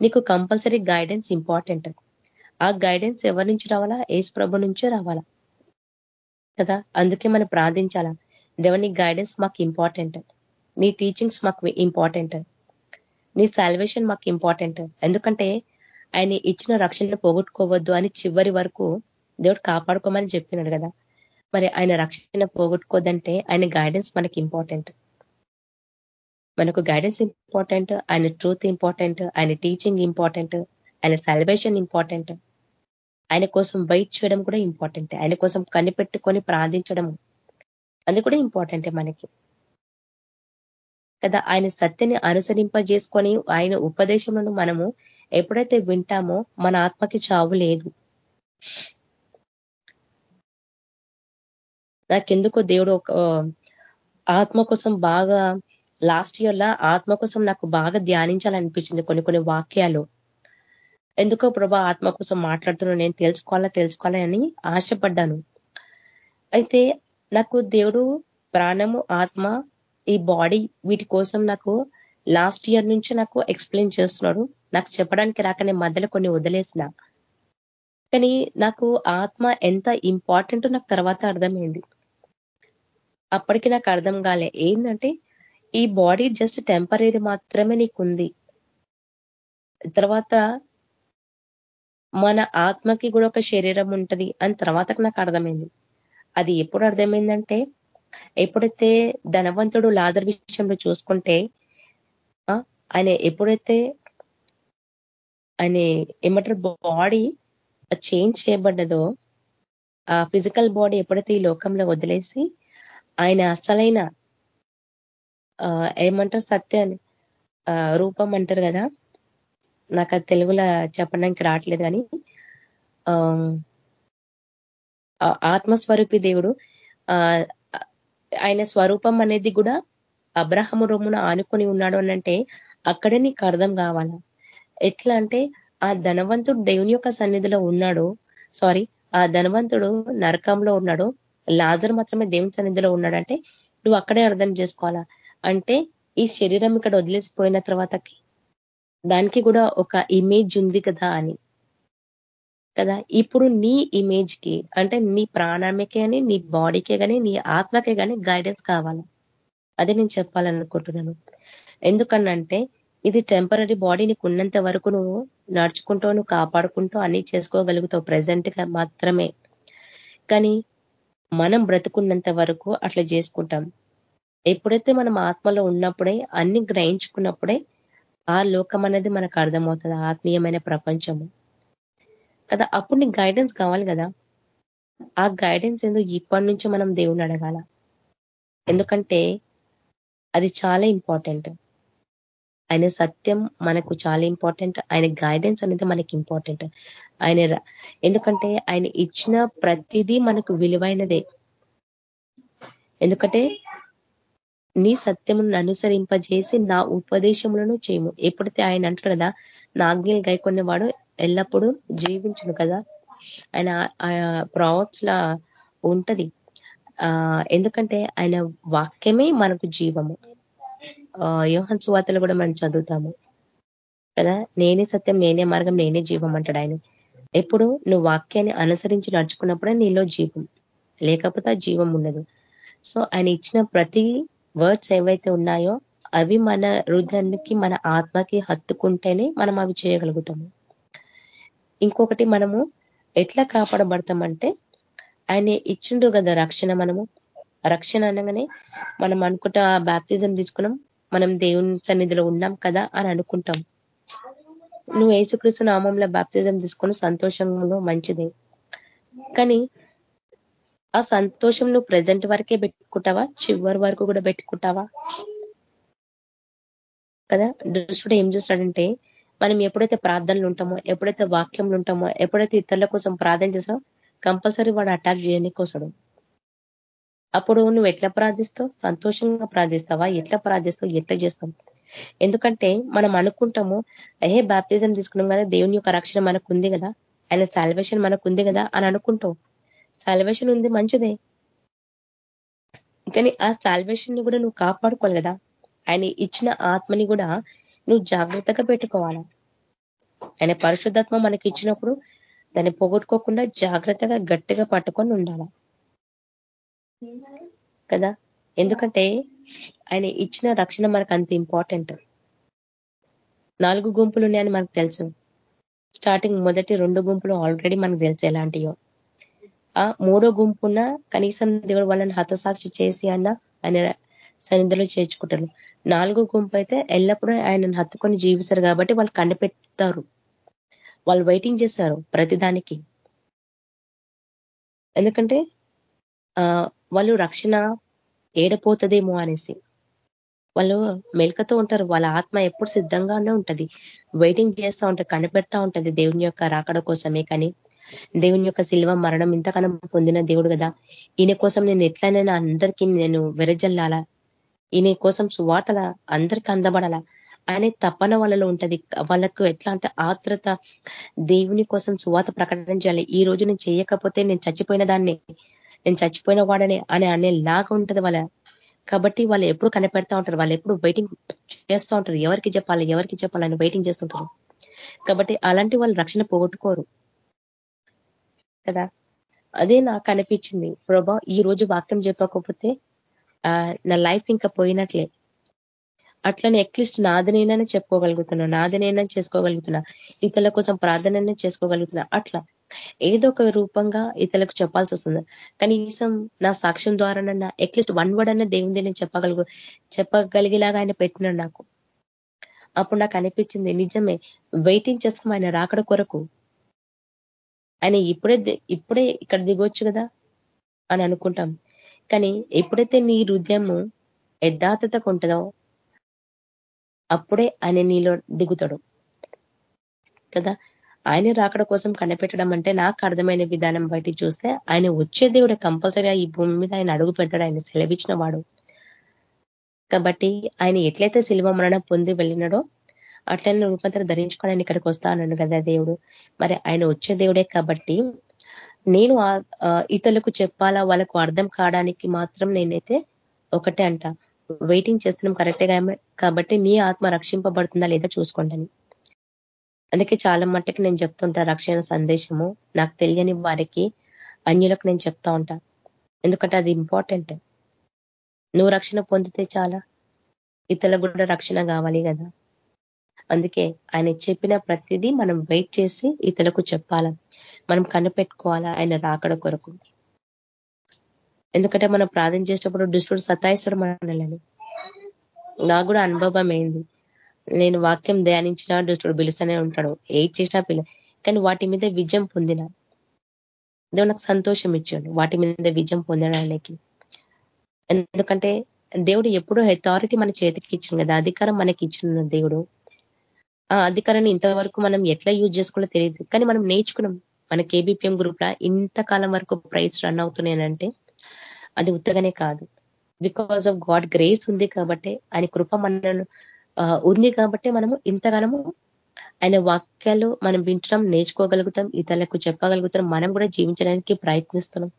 నీకు కంపల్సరీ గైడెన్స్ ఇంపార్టెంట్ ఆ గైడెన్స్ ఎవరి నుంచి రావాలా? ఏసు ప్రభు నుంచే రావాలా? కదా? అందుకే మనం ప్రార్థించాలా? దేవుని గైడెన్స్ మాకు ఇంపార్టెంట్ నీ టీచింగ్స్ మాకు ఇంపార్టెంట్ నీ సాల్వేషన్ మాకు ఇంపార్టెంట్ ఎందుకంటే ఆయన ఇచ్చిన రక్షణ పోగొట్టుకోవద్దు అని చివరి వరకు దేవుడు కాపాడుకోమని చెప్పినాడు కదా. మరి ఆయన రక్షణ పోగొట్టుకోదంటే ఆయన గైడెన్స్ మనకి ఇంపార్టెంట్ మనకు గైడెన్స్ ఇంపార్టెంట్ ఆయన ట్రూత్ ఇంపార్టెంట్ ఆయన టీచింగ్ ఇంపార్టెంట్ ఆయన సెలబ్రేషన్ ఇంపార్టెంట్ ఆయన కోసం వెయిట్ చేయడం కూడా ఇంపార్టెంట్ ఆయన కోసం కనిపెట్టుకొని ప్రార్థించడం అది కూడా ఇంపార్టెంటే మనకి. కదా ఆయన సత్యని అనుసరింపజేసుకొని ఆయన ఉపదేశములను మనము ఎప్పుడైతే వింటామో మన ఆత్మకి చావు లేదు. నాకెందుకో దేవుడు ఒక ఆత్మ కోసం బాగా లాస్ట్ ఇయర్ లా ఆత్మ కోసం నాకు బాగా ధ్యానించాలనిపించింది కొన్ని కొన్ని వాక్యాలు. ఎందుకో ప్రభా ఆత్మ కోసం మాట్లాడుతున్నాను నేను తెలుసుకోవాలా తెలుసుకోవాలా అని ఆశపడ్డాను. అయితే నాకు దేవుడు ప్రాణము ఆత్మ ఈ బాడీ వీటి కోసం నాకు లాస్ట్ ఇయర్ నుంచి నాకు ఎక్స్ప్లెయిన్ చేస్తున్నాడు. నాకు చెప్పడానికి రాకనే మధ్యలో కొన్ని వదిలేసిన. కానీ నాకు ఆత్మ ఎంత ఇంపార్టెంట్ నాకు తర్వాత అర్థమైంది. అప్పటికి నాకు అర్థం కాలే. ఏంటంటే ఈ బాడీ జస్ట్ టెంపరీ మాత్రమే నీకుంది. తర్వాత మన ఆత్మకి కూడా ఒక శరీరం ఉంటది అని తర్వాత నాకు అర్థమైంది. అది ఎప్పుడు అర్థమైందంటే ఎప్పుడైతే ధనవంతుడు లాదర్ విషయంలో చూసుకుంటే ఆయన ఎప్పుడైతే ఆయన ఏమంటారు బాడీ చేంజ్ చేయబడ్డదో ఆ ఫిజికల్ బాడీ ఎప్పుడైతే ఈ లోకంలో వదిలేసి ఆయన అసలైన ఏమంటారు సత్యాన్ని రూపం అంటారు కదా నాకు అది తెలుగులో చెప్పడానికి రావట్లేదు కానీ ఆత్మస్వరూపి దేవుడు ఆయన స్వరూపం అనేది కూడా అబ్రహము రొమ్మున ఆనుకొని ఉన్నాడు అనంటే అక్కడే నీకు అర్థం కావాలా? ఎట్లా అంటే ఆ ధనవంతుడు దేవుని యొక్క సన్నిధిలో ఉన్నాడు. సారీ ఆ ధనవంతుడు నరకంలో ఉన్నాడు. లాజర్ మాత్రమే దేవుని సన్నిధిలో ఉన్నాడంటే నువ్వు అక్కడే అర్థం చేసుకోవాలా? అంటే ఈ శరీరం ఇక్కడ వదిలేసిపోయిన తర్వాతకి దానికి కూడా ఒక ఇమేజ్ ఉంది కదా అని. కదా? ఇప్పుడు నీ ఇమేజ్కి అంటే నీ ప్రాణానికే కానీ నీ బాడీకే కానీ నీ ఆత్మకే కానీ గైడెన్స్ కావాలి? అదే నేను చెప్పాలనుకుంటున్నాను. ఎందుకనంటే ఇది టెంపరీ బాడీ నీకు ఉన్నంత వరకు నువ్వు నడుచుకుంటూ నువ్వు కాపాడుకుంటూ అన్ని చేసుకోగలుగుతావు ప్రజెంట్గా మాత్రమే. కానీ మనం బ్రతుకున్నంత వరకు అట్లా చేసుకుంటాం. ఎప్పుడైతే మనం ఆత్మలో ఉన్నప్పుడే అన్ని గ్రహించుకున్నప్పుడే ఆ లోకం అనేది మనకు అర్థమవుతుంది ఆత్మీయమైన ప్రపంచము. కదా అప్పుడు నీకు గైడెన్స్ కావాలి కదా? ఆ గైడెన్స్ ఎందుకు ఇప్పటి నుంచి మనం దేవుని అడగాల. ఎందుకంటే అది చాలా ఇంపార్టెంట్ ఆయన సత్యం మనకు చాలా ఇంపార్టెంట్ ఆయన గైడెన్స్ అనేది మనకి ఇంపార్టెంట్ ఆయన ఎందుకంటే ఆయన ఇచ్చిన ప్రతిదీ మనకు విలువైనదే. ఎందుకంటే నీ సత్యమును అనుసరింపజేసి నా ఉపదేశములను చేయము. ఎప్పుడైతే ఆయన అంటాడు కదా నాగ్ఞలు గైకొనేవాడు ఎల్లప్పుడూ జీవించును కదా. ఆయన ప్రాబ్స్ లా ఉంటది. ఎందుకంటే ఆయన వాక్యమే మనకు జీవము. యోహన్ సువార్తలు కూడా మనం చదువుతాము కదా నేనే సత్యం నేనే మార్గం నేనే జీవం అంటాడు ఆయన. ఎప్పుడు నువ్వు వాక్యాన్ని అనుసరించి నడుచుకున్నప్పుడే నీలో జీవం లేకపోతే జీవం ఉండదు. సో ఆయన ఇచ్చిన ప్రతి వర్డ్స్ ఏవైతే ఉన్నాయో అవి మన హృదయానికి మన ఆత్మకి హత్తుకుంటేనే మనం అవి చేయగలుగుతాము. ఇంకొకటి మనము ఎట్లా కాపాడబడతామంటే ఆయన ఇచ్చిండు కదా రక్షణ మనము. రక్షణ అనగానే మనం అనుకుంటా బ్యాప్తిజం తీసుకున్నాం మనం దేవుని సన్నిధిలో ఉన్నాం కదా అని అనుకుంటాం. నువ్వు ఏసుక్రీస్తు నామంలో బాప్తిజం తీసుకొని సంతోషంలో మంచిదే. కానీ ఆ సంతోషం నువ్వు ప్రజెంట్ వరకే పెట్టుకుంటావా? చివరి వరకు కూడా పెట్టుకుంటావా? కదా? దుష్టుడు ఏం చేస్తాడంటే మనం ఎప్పుడైతే ప్రార్థనలు ఉంటామో ఎప్పుడైతే వాక్యంలు ఉంటామో ఎప్పుడైతే ఇతరుల కోసం ప్రార్థన చేసామో కంపల్సరీ వాడు అటాక్ చేయనికోసడు అప్పుడు నువ్వు ఎట్లా ప్రార్థిస్తావు? సంతోషంగా ప్రార్థిస్తావా? ఎట్లా ప్రార్థిస్తావు? ఎట్లా చేస్తావు? ఎందుకంటే మనం అనుకుంటాము ఏ బాప్తిజం తీసుకున్నాం కదా దేవుని యొక్క రక్షణ మనకు ఉంది కదా ఆయన సాల్వేషన్ మనకు ఉంది కదా అని అనుకుంటాం. సాల్వేషన్ ఉంది మంచిదే. కానీ ఆ సాల్వేషన్ని కూడా నువ్వు కాపాడుకోవాలి కదా. ఆయన ఇచ్చిన ఆత్మని కూడా నువ్వు జాగ్రత్తగా పెట్టుకోవాలా? ఆయన పరిశుద్ధాత్మ మనకి ఇచ్చినప్పుడు దాన్ని పోగొట్టుకోకుండా జాగ్రత్తగా గట్టిగా పట్టుకొని ఉండాలా? కదా? ఎందుకంటే ఆయన ఇచ్చిన రక్షణ మనకు అంత ఇంపార్టెంట్ నాలుగు గుంపులు ఉన్నాయని మనకు తెలుసు. స్టార్టింగ్ మొదటి రెండు గుంపులు ఆల్రెడీ మనకు తెలుసు ఎలాంటియో. ఆ మూడో గుంపున కనీసం దేవుడు వాళ్ళని హతసాక్షి చేసి అన్న ఆయన సన్నిధిలో చేర్చుకుంటారు. నాలుగో గుంపు అయితే ఎల్లప్పుడూ ఆయనను హత్తుకొని జీవిస్తారు కాబట్టి వాళ్ళు కనిపెడతారు వాళ్ళు వెయిటింగ్ చేస్తారు ప్రతిదానికి. ఎందుకంటే వాళ్ళు రక్షణ ఏడపోతుందేమో అనేసి. వాళ్ళు మెలకతో ఉంటారు. వాళ్ళ ఆత్మ ఎప్పుడు సిద్ధంగానే ఉంటది. వెయిటింగ్ చేస్తూ ఉంటుంది కనిపెడతా ఉంటుంది దేవుని యొక్క రాకడ కోసమే కానీ దేవుని యొక్క శిల్వ మరణం ఇంతకన్నా పొందిన దేవుడు కదా. ఈయన కోసం నేను ఎట్లయినా అందరికీ నేను వెరజల్లాలా? ఈయన కోసం సువార్తల అందరికీ అందబడాలా? అనే తపన వాళ్ళలో ఉంటది. వాళ్ళకు ఎట్లా అంటే ఆత్రత దేవుని కోసం సువాత చేయాలి? ఈ రోజు నేను చేయకపోతే నేను చచ్చిపోయిన దాన్ని నేను చచ్చిపోయిన వాడని అని లాగా ఉంటది వాళ్ళ. కాబట్టి వాళ్ళు ఎప్పుడు కనిపెడతా ఉంటారు? వాళ్ళు ఎప్పుడు వెయిటింగ్ చేస్తూ ఉంటారు? ఎవరికి చెప్పాలి? ఎవరికి చెప్పాలని వెయిటింగ్ చేస్తుంటారు? కాబట్టి అలాంటి వాళ్ళు రక్షణ పోగొట్టుకోరు. కదా? అదే నాకు అనిపించింది. ప్రభా ఈ రోజు వాక్యం చెప్పకపోతే నా లైఫ్ ఇంకా పోయినట్లే. అట్లనే అట్లీస్ట్ నాదనైనా చెప్పుకోగలుగుతున్నా నాదనైనా చేసుకోగలుగుతున్నా ఇతరుల కోసం ప్రార్థననే చేసుకోగలుగుతున్నా అట్లా. ఏదో ఒక రూపంగా ఇతరులకు చెప్పాల్సి వస్తుంది. కనీసం నా సాక్ష్యం ద్వారానన్నా అట్లీస్ట్ వన్ వర్డ్ అన్న దేవుంది నేను చెప్పగలుగు చెప్పగలిగేలాగా ఆయన పెట్టినాడు నాకు. అప్పుడు నాకు అనిపించింది నిజమే వెయిటింగ్ చేస్తాం ఆయన రాకడ కొరకు. ఆయన ఇప్పుడే ఇప్పుడే ఇక్కడ దిగొచ్చు కదా? అని అనుకుంటాం. కానీ ఎప్పుడైతే నీ హృదయము యథార్థతకు ఉంటుందో అప్పుడే ఆయన నీలో దిగుతాడు. కదా? ఆయన రాకడ కోసం కనిపెట్టడం అంటే నాకు అర్థమైన విధానం బయట చూస్తే ఆయన వచ్చే దేవుడు కంపల్సరీగా ఈ భూమి మీద ఆయన అడుగు పెడతాడు ఆయన సెలవిచ్చిన వాడు. కాబట్టి ఆయన ఎట్లయితే శిల్వ మరణం పొంది వెళ్ళినాడో అట్లనే రూపాంతరం ధరించుకోవడానికి ఇక్కడికి వస్తా కదా దేవుడు. మరి ఆయన వచ్చే దేవుడే కాబట్టి నేను ఇతరులకు చెప్పాలా? వాళ్ళకు అర్థం కావడానికి మాత్రం నేనైతే ఒకటే అంట. వెయిటింగ్ చేస్తున్నాం కరెక్టే కాబట్టి నీ ఆత్మ రక్షింపబడుతుందా లేదా చూసుకోండి అందుకే చాలా మట్టుకి నేను చెప్తుంటా రక్షణ సందేశము. నాకు తెలియని వారికి అన్యులకు నేను చెప్తా ఉంటా. ఎందుకంటే అది ఇంపార్టెంట్ నువ్వు రక్షణ పొందితే చాలా ఇతరులకు కూడా రక్షణ కావాలి కదా అందుకే ఆయన చెప్పిన ప్రతిదీ మనం వెయిట్ చేసి ఇతరులకు చెప్పాల? మనం కనిపెట్టుకోవాలా ఆయన రాకడ కొరకు? ఎందుకంటే మనం ప్రార్థన చేసేటప్పుడు దుష్టుడు సతాయిస్తాడు మనల్ని. నాకు కూడా అనుభవం అయింది. నేను వాక్యం ధ్యానించిన దుష్టుడు పిలుస్తూనే ఉంటాడు. ఏది చేసినా పిల్ల కానీ వాటి మీద విజయం పొందిన. దేవుడు నాకు సంతోషం ఇచ్చాడు వాటి మీద విజయం పొందడానికి. ఎందుకంటే దేవుడు ఎప్పుడూ అథారిటీ మన చేతికి ఇచ్చింది కదా అధికారం మనకి ఇచ్చిన దేవుడు. ఆ అధికారాన్ని ఇంతవరకు మనం ఎట్లా యూజ్ చేసుకోవాలో తెలియదు. కానీ మనం నేర్చుకున్నాం. మన కేబిపిఎం గ్రూప్ లా ఇంతకాలం వరకు ప్రైజ్ రన్ అవుతున్నాయనంటే అది ఉత్తగానే కాదు. బికాస్ ఆఫ్ గాడ్ గ్రేస్ ఉంది కాబట్టి ఆయన కృప మనను ఉంది కాబట్టి మనము ఇంతగానము ఆయన వాక్యాలు మనం వింటడం నేర్చుకోగలుగుతాం ఇతరులకు చెప్పగలుగుతాం మనం కూడా జీవించడానికి ప్రయత్నిస్తున్నాం.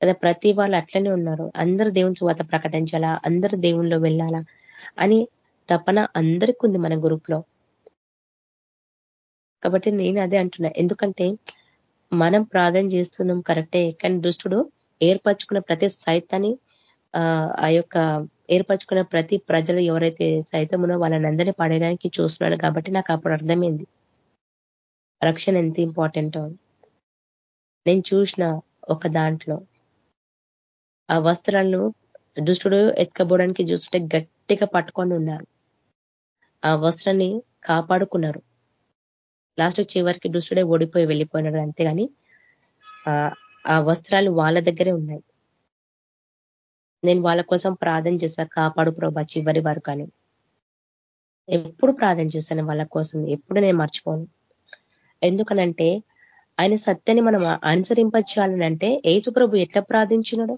కదా ప్రతి వాళ్ళు అట్లనే ఉన్నారు. అందరూ దేవుని చువాత ప్రకటించాలా? అందరూ దేవుణ్ణిలో వెళ్ళాలా? అని తపన అందరికీ ఉంది మన గ్రూప్లో కాబట్టి నేను అదే అంటున్నా. ఎందుకంటే మనం ప్రార్థన చేస్తున్నాం కరెక్టే కానీ దుష్టుడు ఏర్పరచుకున్న ప్రతి సైతాన్ని ఆ యొక్క ఏర్పరచుకున్న ప్రతి ప్రజలు ఎవరైతే సైతమునో వాళ్ళని అందరినీ పడేయడానికి చూస్తున్నాడు కాబట్టి నాకు అప్పుడు అర్థమైంది. రక్షణ ఎంత ఇంపార్టెంటో. నేను చూసిన ఒక దాంట్లో ఆ వస్త్రాలను దుష్టుడు ఎత్కబోడానికి చూస్తుంటే గట్టిగా పట్టుకొని ఉన్నారు. ఆ వస్త్రాన్ని కాపాడుకున్నారు. లాస్ట్ చివరికి దుష్టుడే ఓడిపోయి వెళ్ళిపోయినాడు అంతేగాని ఆ వస్త్రాలు వాళ్ళ దగ్గరే ఉన్నాయి. నేను వాళ్ళ కోసం ప్రార్థన చేశా కాపాడు ప్రభా చివరి వరకు అని. ఎప్పుడు ప్రార్థన చేశాను వాళ్ళ కోసం? ఎప్పుడు నేను మర్చిపోను? ఎందుకనంటే ఆయన సత్యాన్ని మనం అనుసరింపచేయాలనంటే అంటే ప్రభు ఎట్లా ప్రార్థించినాడు?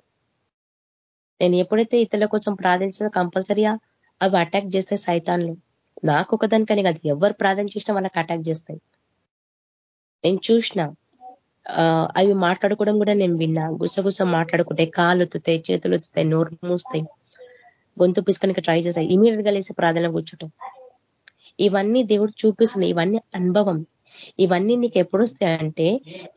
నేను ఎప్పుడైతే ఇతరుల కోసం ప్రార్థించినా కంపల్సరీగా అవి అటాక్ చేస్తే సైతాన్లు. నాకు ఒకదానికని కాదు. ఎవరు ప్రార్థన చేసినా వాళ్ళకి అటాక్ చేస్తాయి. నేను చూసిన అవి మాట్లాడుకోవడం కూడా నేను విన్నా. గుసగుస మాట్లాడుకుంటే కాళ్ళు ఎత్తుతాయి చేతులు ఎత్తుతాయి నోరు మూస్తాయి. గొంతు పిసుకనికి ట్రై చేస్తాయి. ఇమీడియట్గా లేసి ప్రార్థన కూర్చుంటాం. ఇవన్నీ దేవుడు చూపిస్తున్నాయి ఇవన్నీ అనుభవం. ఇవన్నీ నీకు ఎప్పుడు వస్తాయంటే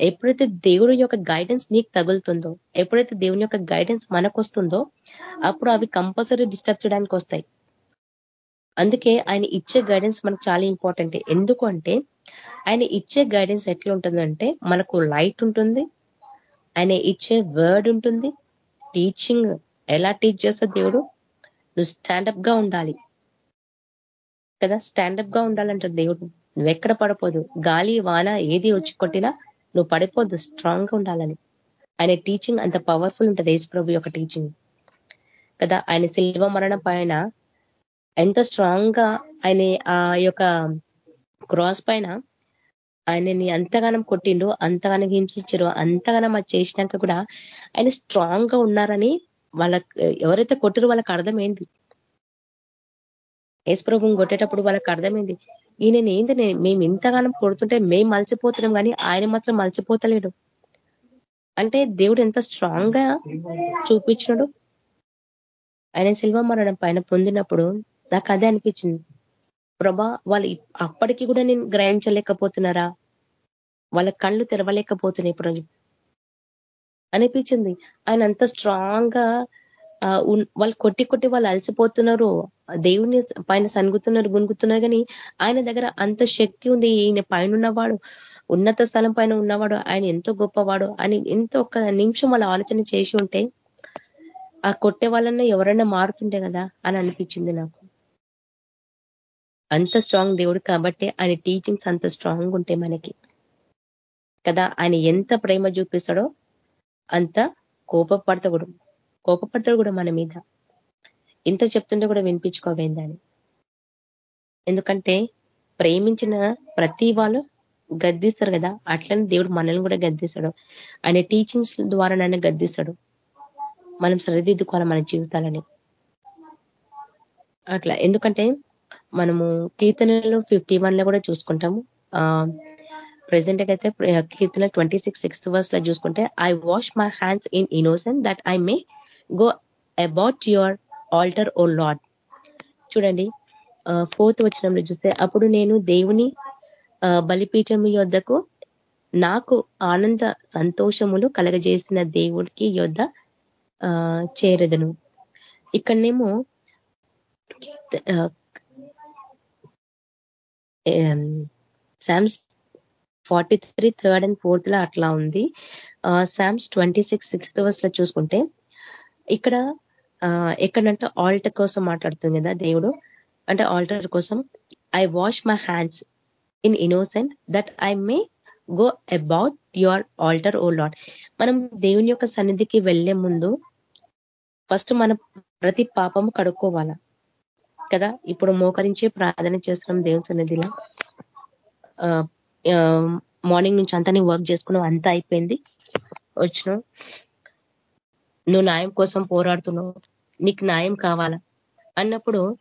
ఎప్పుడైతే దేవుడు యొక్క గైడెన్స్ నీకు తగులుతుందో ఎప్పుడైతే దేవుని యొక్క గైడెన్స్ మనకు వస్తుందో అప్పుడు అవి కంపల్సరీ డిస్టర్బ్ చేయడానికి వస్తాయి. అందుకే ఆయన ఇచ్చే గైడెన్స్ మనకు చాలా ఇంపార్టెంట్ ఎందుకంటే ఆయన ఇచ్చే గైడెన్స్ ఎట్లా ఉంటుందంటే మనకు లైట్ ఉంటుంది ఆయన ఇచ్చే వర్డ్ ఉంటుంది టీచింగ్ ఎలా టీచ్ చేస్తా దేవుడు నువ్వు స్టాండప్గా ఉండాలి. కదా? స్టాండప్గా ఉండాలంటాడు దేవుడు. నువ్వెక్కడ పడిపోదు. గాలి వాన ఏది వచ్చి కొట్టినా నువ్వు పడిపోద్దు స్ట్రాంగ్గా ఉండాలని. ఆయన టీచింగ్ అంత పవర్ఫుల్ ఉంటుంది. ప్రభు యొక్క టీచింగ్ కదా? ఆయన శిల్వ మరణం పైన ఎంత స్ట్రాంగ్గా ఆయన ఆ యొక్క క్రాస్ పైన ఆయనని అంతగానం కొట్టిండు అంతగానం హింసించారు అంతగానం అది చేసినాక కూడా ఆయన స్ట్రాంగ్గా ఉన్నారని వాళ్ళకి ఎవరైతే కొట్టిరో వాళ్ళకి అర్థమైంది. యేసుప్రభుని కొట్టేటప్పుడు వాళ్ళకి అర్థమైంది. ఈయన ఏంది మేము ఇంతగానం కొడుతుంటే మేము మలిచిపోతున్నాం కానీ ఆయన మాత్రం మలిచిపోతలేడు. అంటే దేవుడు ఎంత స్ట్రాంగ్గా చూపించినాడు? ఆయన శిల్వ మరణం పైన పొందినప్పుడు నాకు అదే అనిపించింది. ప్రభా వాళ్ళు అప్పటికి కూడా నేను గ్రహించలేకపోతున్నారా? వాళ్ళ కళ్ళు తెరవలేకపోతున్నాయి ఇప్పుడు అనిపించింది. ఆయన అంత స్ట్రాంగ్గా వాళ్ళు కొట్టి కొట్టి వాళ్ళు అలసిపోతున్నారు. దేవుని పైన సనుగుతున్నారు గునుగుతున్నారు కానీ ఆయన దగ్గర అంత శక్తి ఉంది. ఈయన పైన ఉన్నవాడు ఉన్నత స్థలం పైన ఉన్నవాడు ఆయన ఎంతో గొప్పవాడు అని ఎంతో ఒక్క నిమిషం వాళ్ళ ఆలోచన చేసి ఉంటే ఆ కొట్టే వాళ్ళన్నా ఎవరైనా మారుతుంటే కదా అని అనిపించింది నాకు. అంత స్ట్రాంగ్ దేవుడు కాబట్టి ఆయన టీచింగ్స్ అంత స్ట్రాంగ్ ఉంటాయి మనకి. కదా? ఆయన ఎంత ప్రేమ చూపిస్తాడో అంత కోపపడతాడు కోపపడతాడు కూడా మన మీద. ఇంత చెప్తుంటే కూడా వినిపించుకోవేందని. ఎందుకంటే ప్రేమించిన ప్రతి వాళ్ళు గద్దిస్తారు కదా? అట్లనే దేవుడు మనల్ని కూడా గద్దిస్తాడు. ఆయన టీచింగ్స్ ద్వారా నన్ను గద్దిస్తాడు. మనం సరిదిద్దుకోవాలి మన జీవితాలని. అట్లా. ఎందుకంటే మనము కీర్తనలు ఫిఫ్టీ వన్లో కూడా చూసుకుంటాము. ప్రెసెంట్ అయితే కీర్తన ట్వంటీ సిక్స్ సిక్స్త్ వర్స్లో చూసుకుంటే I wash my hands in innocent that I may go about your altar O Lord చూడండి ఫోర్త్ వచ్చినంలో చూస్తే అప్పుడు నేను దేవుని బలిపీఠం యొద్దకు నాకు ఆనంద సంతోషములు కలగజేసిన దేవుడికి యొద్ద చేరదను. ఇక్కడనేమో psalms forty three third and ఫోర్త్లో అట్లా ఉంది. శామ్స్ ట్వంటీ సిక్స్ సిక్స్త్ వర్స్లో చూసుకుంటే ఇక్కడ ఎక్కడంటే ఆల్టర్ కోసం మాట్లాడుతుంది కదా దేవుడు? అంటే ఆల్టర్ కోసం I wash my hands in innocent that I may go about your altar O Lord మనం దేవుని యొక్క సన్నిధికి వెళ్ళే ముందు ఫస్ట్ మన ప్రతి పాపము కడుక్కోవాలా? కదా? ఇప్పుడు మోకరించి ప్రార్థన చేస్తున్నాం దేవుని సన్నిధిలో. మార్నింగ్ నుంచి అంతా వర్క్ చేసుకున్నావు అంతా అయిపోయింది. వచ్చినావు. నువ్వు న్యాయం కోసం పోరాడుతున్నావు. నీకు న్యాయం కావాలా? అన్నప్పుడు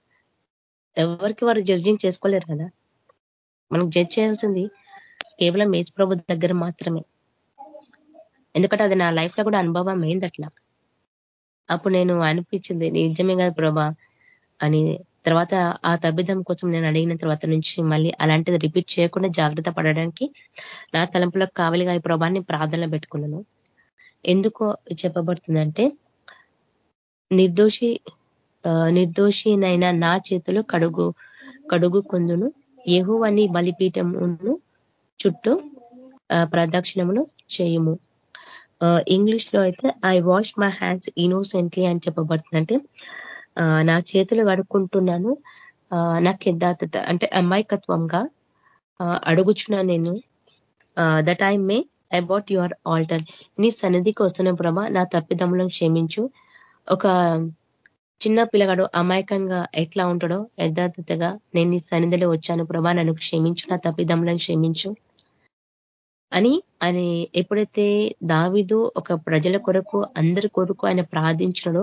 ఎవరికి వారు జడ్జింగ్ చేసుకోలేరు కదా? మనకు జడ్జ్ చేయాల్సింది కేవలం మేజ్ ప్రభు దగ్గర మాత్రమే. ఎందుకంటే అది నా లైఫ్లో కూడా అనుభవం అయింది అట్లా. అప్పుడు నేను అనిపించింది నిజమే కదా ప్రభా అని తర్వాత ఆ తబ్బిదం కోసం నేను అడిగిన తర్వాత నుంచి మళ్ళీ అలాంటిది రిపీట్ చేయకుండా జాగ్రత్త పడడానికి నా తలంపులకు కావలిగా ఈ ప్రభాన్ని ప్రార్థనలో పెట్టుకున్నాను. ఎందుకు చెప్పబడుతుందంటే నిర్దోషి నిర్దోషినైనా నా చేతులు కడుగు కడుగు కొందును. ఎహువని బలిపీఠమును చుట్టూ ప్రదక్షిణమును చేయము. ఇంగ్లీష్లో అయితే I wash my hands innocently అని చెప్పబడుతుందంటే నా చేతులు కడుక్కుంటున్నాను. నాకు యథార్థత అంటే అమాయకత్వంగా అడుగుచున్నా నేను. That I may about your altar నీ సన్నిధికి వస్తున్న ప్రభ నా తప్పిదమ్ములను క్షమించు. ఒక చిన్న పిల్లగాడు అమాయకంగా ఎట్లా ఉంటాడో యథార్థతగా నేను నీ సన్నిధిలో వచ్చాను ప్రభా నన్ను క్షమించు నా తప్పిదమ్ములను క్షమించు. అని అని ఎప్పుడైతే దావిదు ఒక ప్రజల కొరకు అందరి కొరకు ఆయన ప్రార్థించడో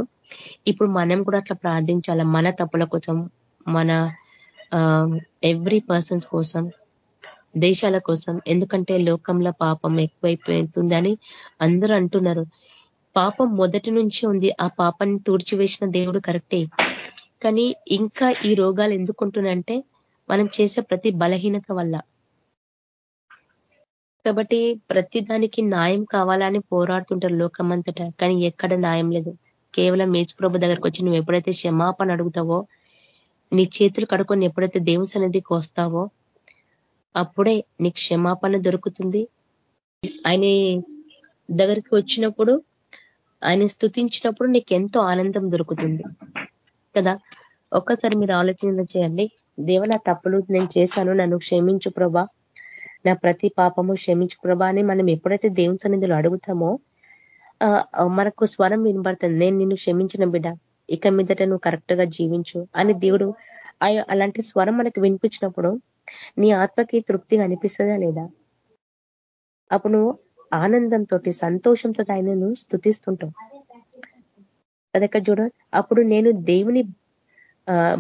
ఇప్పుడు మనం కూడా అట్లా ప్రార్థించాల? మన తప్పుల కోసం మన ఎవ్రీ పర్సన్స్ కోసం దేశాల కోసం. ఎందుకంటే లోకంలో పాపం ఎక్కువైపోతుందని అందరూ అంటున్నారు. పాపం మొదటి నుంచి ఉంది. ఆ పాపాన్ని తూడ్చివేసిన దేవుడు కరెక్టే. కానీ ఇంకా ఈ రోగాలు ఎందుకుంటున్నాయంటే మనం చేసే ప్రతి బలహీనత వల్ల. కాబట్టి ప్రతి దానికి న్యాయం కావాలని పోరాడుతుంటారు లోకమంతటా. కానీ ఎక్కడ న్యాయం లేదు. కేవలం ప్రభు దగ్గరకు వచ్చి నువ్వు ఎప్పుడైతే క్షమాపణ అడుగుతావో నీ చేతులు కడుకొని ఎప్పుడైతే దేవుని సన్నిధికి వస్తావో అప్పుడే నీకు క్షమాపణ దొరుకుతుంది. ఆయన దగ్గరికి వచ్చినప్పుడు ఆయన స్థుతించినప్పుడు నీకు ఎంతో ఆనందం దొరుకుతుంది. కదా? ఒక్కసారి మీరు ఆలోచన చేయండి. దేవ నా తప్పులు నేను చేశాను నన్ను క్షమించు ప్రభా. నా ప్రతి పాపము క్షమించు ప్రభా అని మనం ఎప్పుడైతే దేవుని సన్నిధిలో అడుగుతామో మనకు స్వరం వినబడుతుంది. నేను నిన్ను క్షమించిన బిడ్డ. ఇక మీదట నువ్వు కరెక్ట్గా జీవించు అని దేవుడు అలాంటి స్వరం మనకు వినిపించినప్పుడు నీ ఆత్మకి తృప్తిగా అనిపిస్తుందా లేదా? అప్పుడు నువ్వు ఆనందంతో సంతోషంతో ఆయనను స్థుతిస్తుంటావు అదక్క చూడ? అప్పుడు నేను దేవుని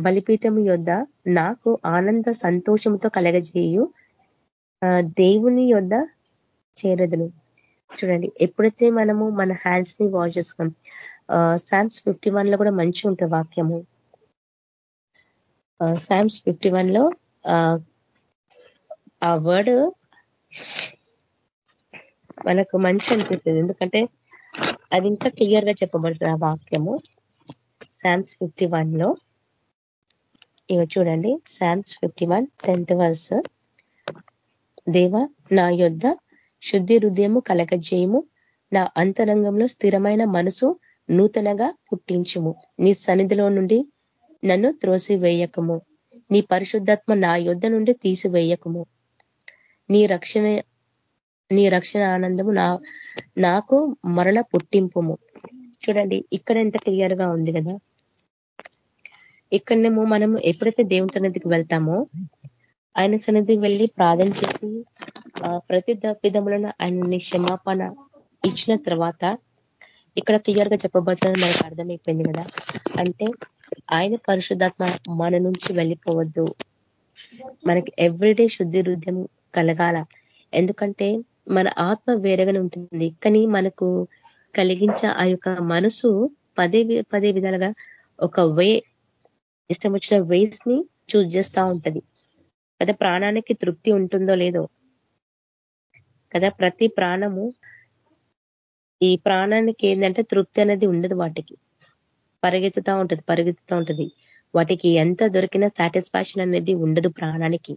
బలిపీఠం యొద్ నాకు ఆనంద సంతోషంతో కలగజేయు దేవుని యొద్ చేరదును. చూడండి. ఎప్పుడైతే మనము మన హ్యాండ్స్ని వాష్ చేసుకున్నాం శామ్స్ ఫిఫ్టీ లో కూడా మంచి ఉంటుంది వాక్యము. శామ్స్ ఫిఫ్టీ లో ఆ వర్డ్ మనకు మంచి అనిపిస్తుంది. ఎందుకంటే అది ఇంకా క్లియర్గా చెప్పబడుతుంది ఆ వాక్యము. శామ్స్ ఫిఫ్టీ లో ఇవి చూడండి. Psalms fifty one tenth verse దేవ నా యొద్ శుద్ధి హృదయము కలగజేయము. నా అంతరంగంలో స్థిరమైన మనసు నూతనగా పుట్టించుము. నీ సన్నిధిలో నుండి నన్ను త్రోసివేయకము. నీ పరిశుద్ధాత్మ నా యొద్ధ నుండి తీసివేయకము. నీ రక్షణ నీ రక్షణ ఆనందము నా నాకు మరల పుట్టింపుము. చూడండి ఇక్కడ ఎంత క్లియర్గా ఉంది కదా. ఇక్కడనేమో మనం ఎప్పుడైతే దేవుని సన్నిధికి వెళ్తామో ఆయన సన్నిధికి వెళ్ళి ప్రార్థన చేసి ప్రతి విధములను ఆయన్ని క్షమాపణ ఇచ్చిన తర్వాత ఇక్కడ క్లియర్గా చెప్పబోతున్నది మనకు అర్థమైపోయింది కదా. అంటే ఆయన పరిశుద్ధాత్మ మన నుంచి వెళ్ళిపోవద్దు. మనకి ఎవ్రీడే శుద్ధి హృదయం కలగాల. ఎందుకంటే మన ఆత్మ వేరేగానే ఉంటుంది. కానీ మనకు కలిగించే ఆ యొక్క మనసు పదే పదే విధాలుగా ఒక వే ఇష్టం వచ్చిన వేస్ని చూజ్ చేస్తూ ఉంటది. కదా ప్రాణానికి తృప్తి ఉంటుందో లేదో కదా ప్రతి ప్రాణము ఈ ప్రాణానికి ఏంటంటే తృప్తి అనేది ఉండదు వాటికి. పరిగెత్తుతూ ఉంటుంది పరిగెత్తుతూ ఉంటది. వాటికి ఎంత దొరికినా సాటిస్ఫాక్షన్ అనేది ఉండదు ప్రాణానికి.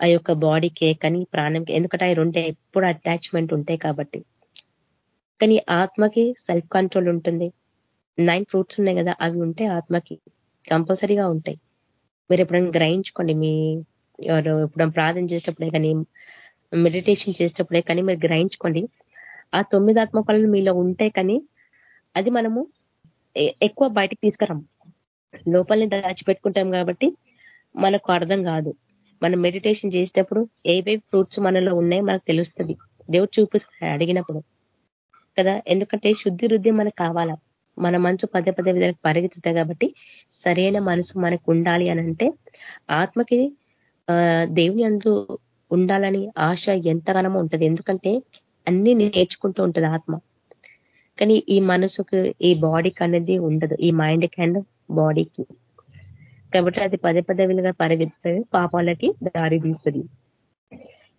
ఆ యొక్క బాడీకే కానీ ప్రాణంకి ఎందుకంటే అవి రెండే ఎప్పుడు అటాచ్మెంట్ ఉంటాయి కాబట్టి. కానీ ఆత్మకి సెల్ఫ్ కంట్రోల్ ఉంటుంది. నైన్ ఫ్రూట్స్ ఉన్నాయి కదా అవి ఉంటే ఆత్మకి కంపల్సరీగా ఉంటాయి. మీరు ఎప్పుడైనా గ్రహించుకోండి మీ ఎవరు ఎప్పుడైనా ప్రార్థన చేసేటప్పుడే కానీ మెడిటేషన్ చేసేటప్పుడే కానీ మీరు గ్రహించుకోండి. ఆ తొమ్మిది ఆత్మ మీలో ఉంటాయి కానీ అది మనము ఎక్కువ బయటికి తీసుకురాము. లోపలిని దాచిపెట్టుకుంటాం కాబట్టి మనకు అర్థం కాదు. మనం మెడిటేషన్ చేసేటప్పుడు ఏవే ఫ్రూట్స్ మనలో ఉన్నాయో మనకు తెలుస్తుంది. దేవుడు చూపిస్తాడు అడిగినప్పుడు. కదా? ఎందుకంటే శుద్ధి వృద్ధి మనకు కావాలా? మన మనసు పదే పదే విధాలకు పరిగెత్తుతాయి కాబట్టి సరైన మనసు మనకు ఉండాలి అని అంటే ఆత్మకి దేవుని అందు ఉండాలని ఆశ ఎంతగానో ఉంటుంది. ఎందుకంటే అన్ని నేర్చుకుంటూ ఉంటది ఆత్మ. కానీ ఈ మనసుకు ఈ బాడీకి అనేది ఉండదు. ఈ మైండ్కి అండ్ బాడీకి కాబట్టి అది పదే పదే విలుగా పరిగెత్తుతుంది పాపాలకి దారి తీస్తుంది.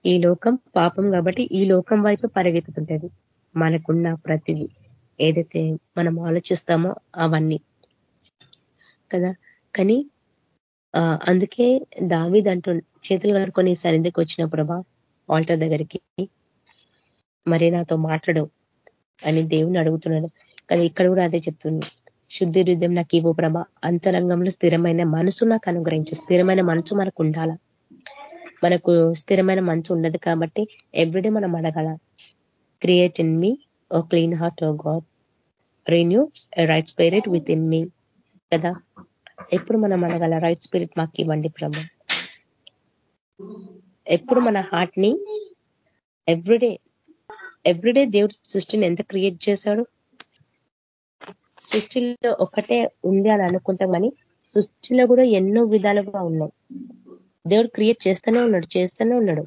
ఈ లోకం పాపం కాబట్టి ఈ లోకం వైపు పరిగెత్తుతుంటది. మనకున్న ప్రతిది. ఏదైతే మనం ఆలోచిస్తామో అవన్నీ. కదా? కానీ అందుకే దావిదంటూ చేతులు కడుకొని సన్నిధికి వచ్చిన ప్రభా ఆల్టర్ దగ్గరికి మరి నాతో మాట్లాడవు అని దేవుని అడుగుతున్నాడు. కానీ ఇక్కడ కూడా అదే చెప్తుంది. శుద్ధి హృదయం నాకు ఇవ్వు ప్రభ. అంతరంగంలో స్థిరమైన మనసు నాకు అనుగ్రహించు. స్థిరమైన మనసు మనకు ఉండాల? మనకు స్థిరమైన మనసు ఉండదు కాబట్టి ఎవ్రీడే మనం అడగాల. Create in me O clean heart O God renew right spirit within me కదా? ఎప్పుడు మనం అడగాల రైట్ స్పిరిట్ మాకు ఇవ్వండి ప్రభ. ఎప్పుడు మన హార్ట్ని ఎవ్రీడే ఎవ్రీడే దేవుడు సృష్టిని ఎంత క్రియేట్ చేశాడు? సృష్టిలో ఒకటే ఉంది అని అనుకుంటాం కానీ సృష్టిలో కూడా ఎన్నో విధాలుగా ఉన్నాయి. దేవుడు క్రియేట్ చేస్తూనే ఉన్నాడు చేస్తూనే ఉన్నాడు.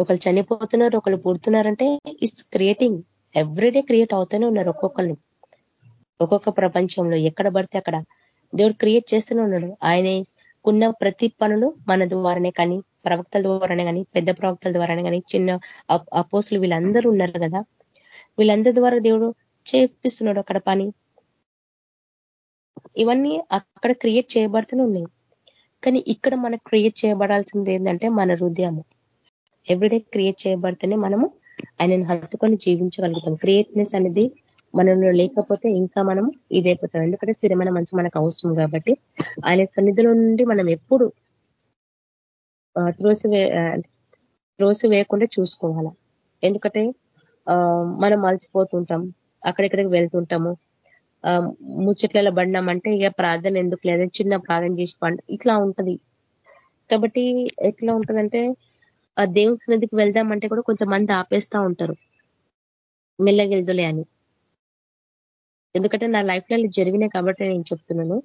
ఒకళ్ళు చనిపోతున్నారు ఒకళ్ళు పుడుతున్నారంటే ఇట్స్ క్రియేటింగ్ ఎవ్రీడే క్రియేట్ అవుతూనే ఉన్నారు ఒక్కొక్కరిని ఒక్కొక్క ప్రపంచంలో ఎక్కడ పడితే అక్కడ దేవుడు క్రియేట్ చేస్తూనే ఉన్నాడు. ఆయన ఉన్న ప్రతి పనులు మన ద్వారానే కానీ ప్రవక్తల ద్వారానే కానీ పెద్ద ప్రవక్తల ద్వారానే కానీ చిన్న అపోసులు వీళ్ళందరూ ఉన్నారు కదా. వీళ్ళందరి ద్వారా దేవుడు చేపిస్తున్నాడు అక్కడ పని. ఇవన్నీ అక్కడ క్రియేట్ చేయబడుతూనే ఉన్నాయి. కానీ ఇక్కడ మనకు క్రియేట్ చేయబడాల్సింది ఏంటంటే మన హృదయము. ఎవ్రీడే క్రియేట్ చేయబడితేనే మనము ఆయనను హత్తుకొని జీవించగలుగుతాం. క్రియేట్నెస్ అనేది మనలో లేకపోతే ఇంకా మనం ఇదైపోతాం. ఎందుకంటే స్థిరమైన మంచి మనకు అవసరం కాబట్టి ఆయన సన్నిధిలో నుండి మనం ఎప్పుడు త్రోసి త్రోసి వేయకుండా చూసుకోవాలా. ఎందుకంటే మనం మలిచిపోతుంటాం అక్కడెక్కడికి వెళ్తుంటాము. ముచ్చట్లలో పడినామంటే ఇక ప్రార్థన ఎందుకు లేదా? చిన్న ప్రార్థన చేసి పండు ఇట్లా ఉంటది. కాబట్టి ఎట్లా ఉంటుందంటే ఆ దేవుని సన్నిధికి వెళ్దామంటే కూడా కొంతమంది ఆపేస్తా ఉంటారు. మెల్లగెళ్దులే అని. ఎందుకంటే నా లైఫ్లో జరిగినాయి కాబట్టి నేను చెప్తున్నాను.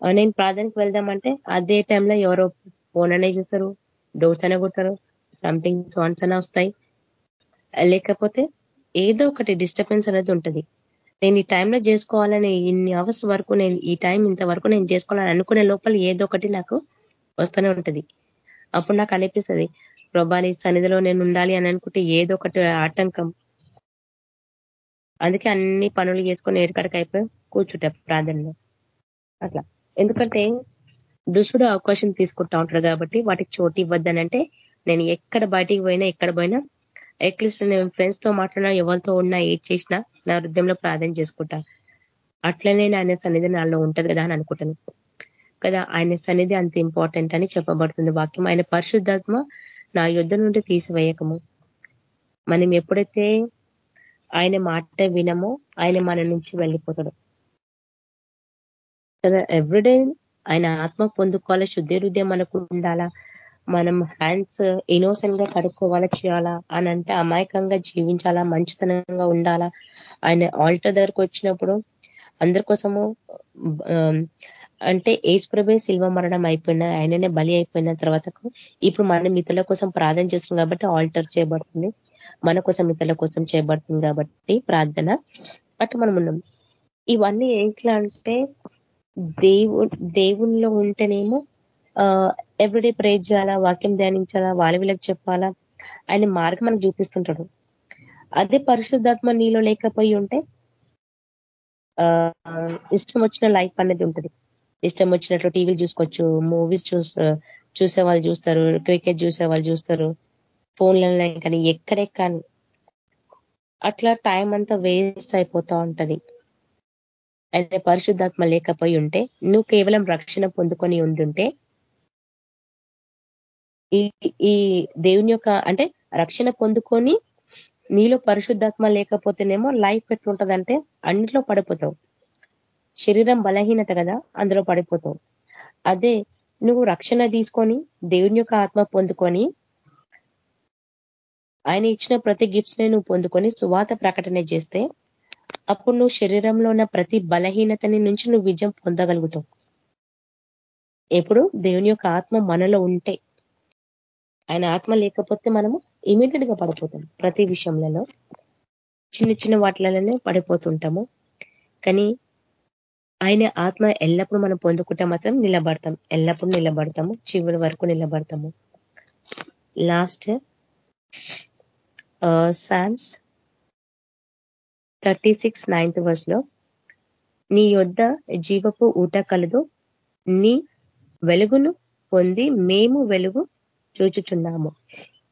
నేను ప్రార్థనకు వెళ్దామంటే అదే టైంలో ఎవరో ఫోన్ అనే చేస్తారు డోర్స్ అనే కొట్టారు సంథింగ్ సాన్స్ అనే వస్తాయి. లేకపోతే ఏదో ఒకటి డిస్టర్బెన్స్ అనేది ఉంటుంది. నేను ఈ టైంలో చేసుకోవాలని ఇన్ని అవర్స్ వరకు నేను ఈ టైం ఇంతవరకు నేను చేసుకోవాలని అనుకునే లోపల ఏదో ఒకటి నాకు వస్తూనే ఉంటుంది. అప్పుడు నాకు అనిపిస్తుంది ప్రభాని సన్నిధిలో నేను ఉండాలి అని అనుకుంటే ఏదో ఒకటి ఆటంకం అందుకే అన్ని పనులు చేసుకొని ఏడుకడక అయిపోయి కూర్చుంటా ప్రార్థనలో. అట్లా. ఎందుకంటే దుష్టుడు అవకాశం తీసుకుంటా ఉంటాడు కాబట్టి వాటికి చోటు ఇవ్వద్దనంటే నేను ఎక్కడ బయటికి పోయినా ఎక్కడ పోయినా అట్లీస్ట్ నేను ఫ్రెండ్స్తో మాట్లాడినా ఎవరితో ఉన్నా ఏది చేసినా నా హృదయంలో ప్రార్థన చేసుకుంటా. అట్లనే ఆయన సన్నిధి నాలో ఉంటది కదా అని అనుకుంటాను. కదా ఆయన సన్నిధి అంత ఇంపార్టెంట్ అని చెప్పబడుతుంది వాక్యం. ఆయన పరిశుద్ధాత్మ నా యుద్ధ నుండి తీసివేయకము. మనం ఎప్పుడైతే ఆయన మాట వినమో ఆయన మన నుంచి వెళ్ళిపోతాడు. కదా ఎవ్రీడే ఆయన ఆత్మ పొందుకోవాలా? శుద్ధి హృదయం మనకు ఉండాలా? మనం హ్యాండ్స్ ఇనోసెంట్గా కడుక్కోవాలా చేయాలా? అని అంటే అమాయకంగా జీవించాలా? మంచితనంగా ఉండాలా? ఆయన ఆల్టర్ దగ్గరకు వచ్చినప్పుడు అందరి కోసము um, అంటే ఏజ్ ప్రభే శిల్వ మరణం అయిపోయిన ఆయననే బలి అయిపోయిన తర్వాత ఇప్పుడు మనం ఇతరుల కోసం ప్రార్థన చేస్తున్నాం కాబట్టి ఆల్టర్ చేయబడుతుంది. మన కోసం ఇతరుల కోసం చేయబడుతుంది కాబట్టి ప్రార్థన. అటు మనం ఉన్నాం. ఇవన్నీ ఎట్లా అంటే దేవు దేవుల్లో ఉంటేనేమో ఎవ్రీడే ప్రేజ్ చేయాలా వాక్యం ధ్యానించాలా వాళ్ళ వీళ్ళకి చెప్పాలా ఆయన మార్గం మనకు చూపిస్తుంటాడు. అదే పరిశుద్ధాత్మ నీలో లేకపోయి ఉంటే ఇష్టం వచ్చిన లైఫ్ అనేది ఉంటుంది. ఇష్టం వచ్చినట్లు టీవీలు చూసుకోవచ్చు మూవీస్ చూసే వాళ్ళు చూస్తారు క్రికెట్ చూసే వాళ్ళు చూస్తారు ఫోన్లలో కానీ ఎక్కడెక్కని అట్లా టైం అంతా వేస్ట్ అయిపోతా ఉంటది. అయితే పరిశుద్ధాత్మ లేకపోయి ఉంటే నువ్వు కేవలం రక్షణ పొందుకొని ఉండుంటే ఈ ఈ దేవుని యొక్క అంటే రక్షణ పొందుకొని నీలో పరిశుద్ధాత్మ లేకపోతేనేమో లైఫ్ ఎట్లుంటదంటే అన్నిట్లో పడిపోతావు. శరీరం బలహీనత కదా అందులో పడిపోతావు. అదే నువ్వు రక్షణ తీసుకొని దేవుని యొక్క ఆత్మ పొందుకొని ఆయన ఇచ్చిన ప్రతి గిఫ్ట్స్ని నువ్వు పొందుకొని సువాత ప్రకటన చేస్తే అప్పుడు నువ్వు శరీరంలో ఉన్న ప్రతి బలహీనతని నుంచి నువ్వు విజయం పొందగలుగుతావు. ఎప్పుడు? దేవుని యొక్క ఆత్మ మనలో ఉంటే. ఆయన ఆత్మ లేకపోతే మనము ఇమీడియట్గా పడిపోతాం. ప్రతి విషయంలో చిన్న చిన్న వాటిలలోనే పడిపోతుంటాము. కానీ ఆయన ఆత్మ ఎల్లప్పుడూ మనం పొందుకుంటే మాత్రం నిలబడతాం. ఎల్లప్పుడూ నిలబడతాము. చివరి వరకు నిలబడతాము. Last psalms thirty six ninth వర్స్లో నీ యొద్ద జీవపు ఊట కలదు. నీ వెలుగును పొంది మేము వెలుగు చూచుచున్నాము.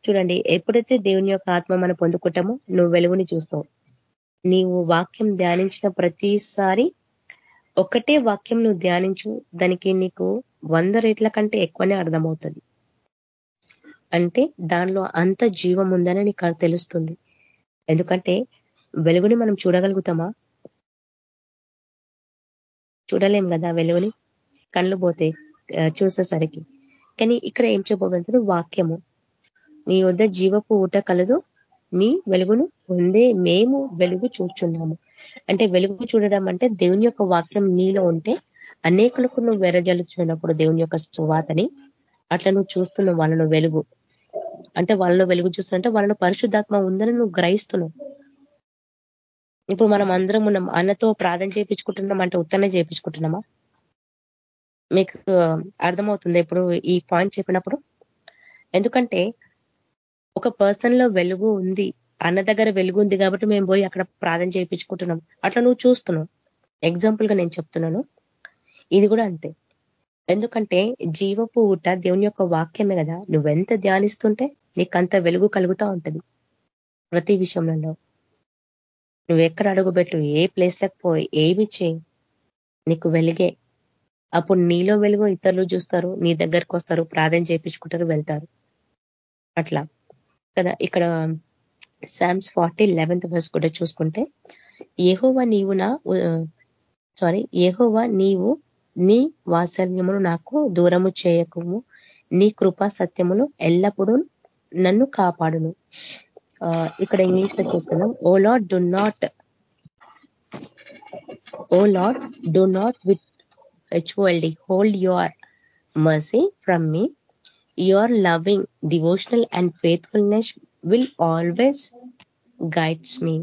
చూడండి ఎప్పుడైతే దేవుని యొక్క ఆత్మ మనం పొందుకుంటామో నువ్వు వెలుగుని చూస్తావు. నీవు వాక్యం ధ్యానించిన ప్రతిసారి ఒకటే వాక్యం నువ్వు ధ్యానించు దానికి నీకు వంద రేట్ల కంటే ఎక్కువనే అర్థమవుతుంది. అంటే దానిలో అంత జీవం ఉందని నీకు తెలుస్తుంది. ఎందుకంటే వెలుగుని మనం చూడగలుగుతామా? చూడలేం కదా వెలుగుని? కళ్ళు పోతే చూసేసరికి. కానీ ఇక్కడ ఏం చెప్పబోతుంది వాక్యము. నీ వద్ద జీవపు ఊట కలదు నీ వెలుగును పొందే మేము వెలుగు చూచున్నాము. అంటే వెలుగు చూడడం అంటే దేవుని యొక్క వాక్యం నీలో ఉంటే అనేకులకు నువ్వు వెరజలుచున్నప్పుడు దేవుని యొక్క సువాతని అట్లా నువ్వు చూస్తున్న వాళ్ళను వెలుగు. అంటే వాళ్ళలో వెలుగు చూస్తుంటే వాళ్ళలో పరిశుద్ధాత్మ ఉందని నువ్వు గ్రహిస్తున్నావు. ఇప్పుడు మనం అందరం ఉన్నాం. అన్నతో ప్రార్థన చేయించుకుంటున్నాం అంటే ఉత్తనే చేయించుకుంటున్నామా మీకు అర్థమవుతుంది ఇప్పుడు ఈ పాయింట్ చెప్పినప్పుడు? ఎందుకంటే ఒక పర్సన్లో వెలుగు ఉంది. అన్న దగ్గర వెలుగు ఉంది కాబట్టి మేము పోయి అక్కడ ప్రార్థన చేయించుకుంటున్నాం అట్లా నువ్వు చూస్తున్నావు. ఎగ్జాంపుల్గా నేను చెప్తున్నాను. ఇది కూడా అంతే. ఎందుకంటే జీవపు ఊట దేవుని యొక్క వాక్యమే కదా. నువ్వెంత ధ్యానిస్తుంటే నీకు అంత వెలుగు కలుగుతూ ఉంటుంది ప్రతి విషయంలో. నువ్వు ఎక్కడ అడుగుబెట్టు ఏ ప్లేస్లకు పోయి ఏవి చేయి నీకు వెలిగే. అప్పుడు నీలో వెలుగు ఇతరులు చూస్తారు నీ దగ్గరకు వస్తారు ప్రార్థన చేయించుకుంటారు వెళ్తారు. అట్లా. కదా ఇక్కడ శామ్స్ ఫార్టీ లెవెన్త్ వర్స్ కూడా చూసుకుంటే ఏహోవా నీవు నా సారీ ఏహోవా నీవు నీ వాత్సల్యమును నాకు దూరము చేయకము. నీ కృపా సత్యమును ఎల్లప్పుడూ నన్ను కాపాడును. ఇక్కడ ఇంగ్లీష్లో చూసుకున్నాం O Lord do not O Lord do not with H O L D hold your mercy from me. Your loving devotional and faithfulness will always guides me.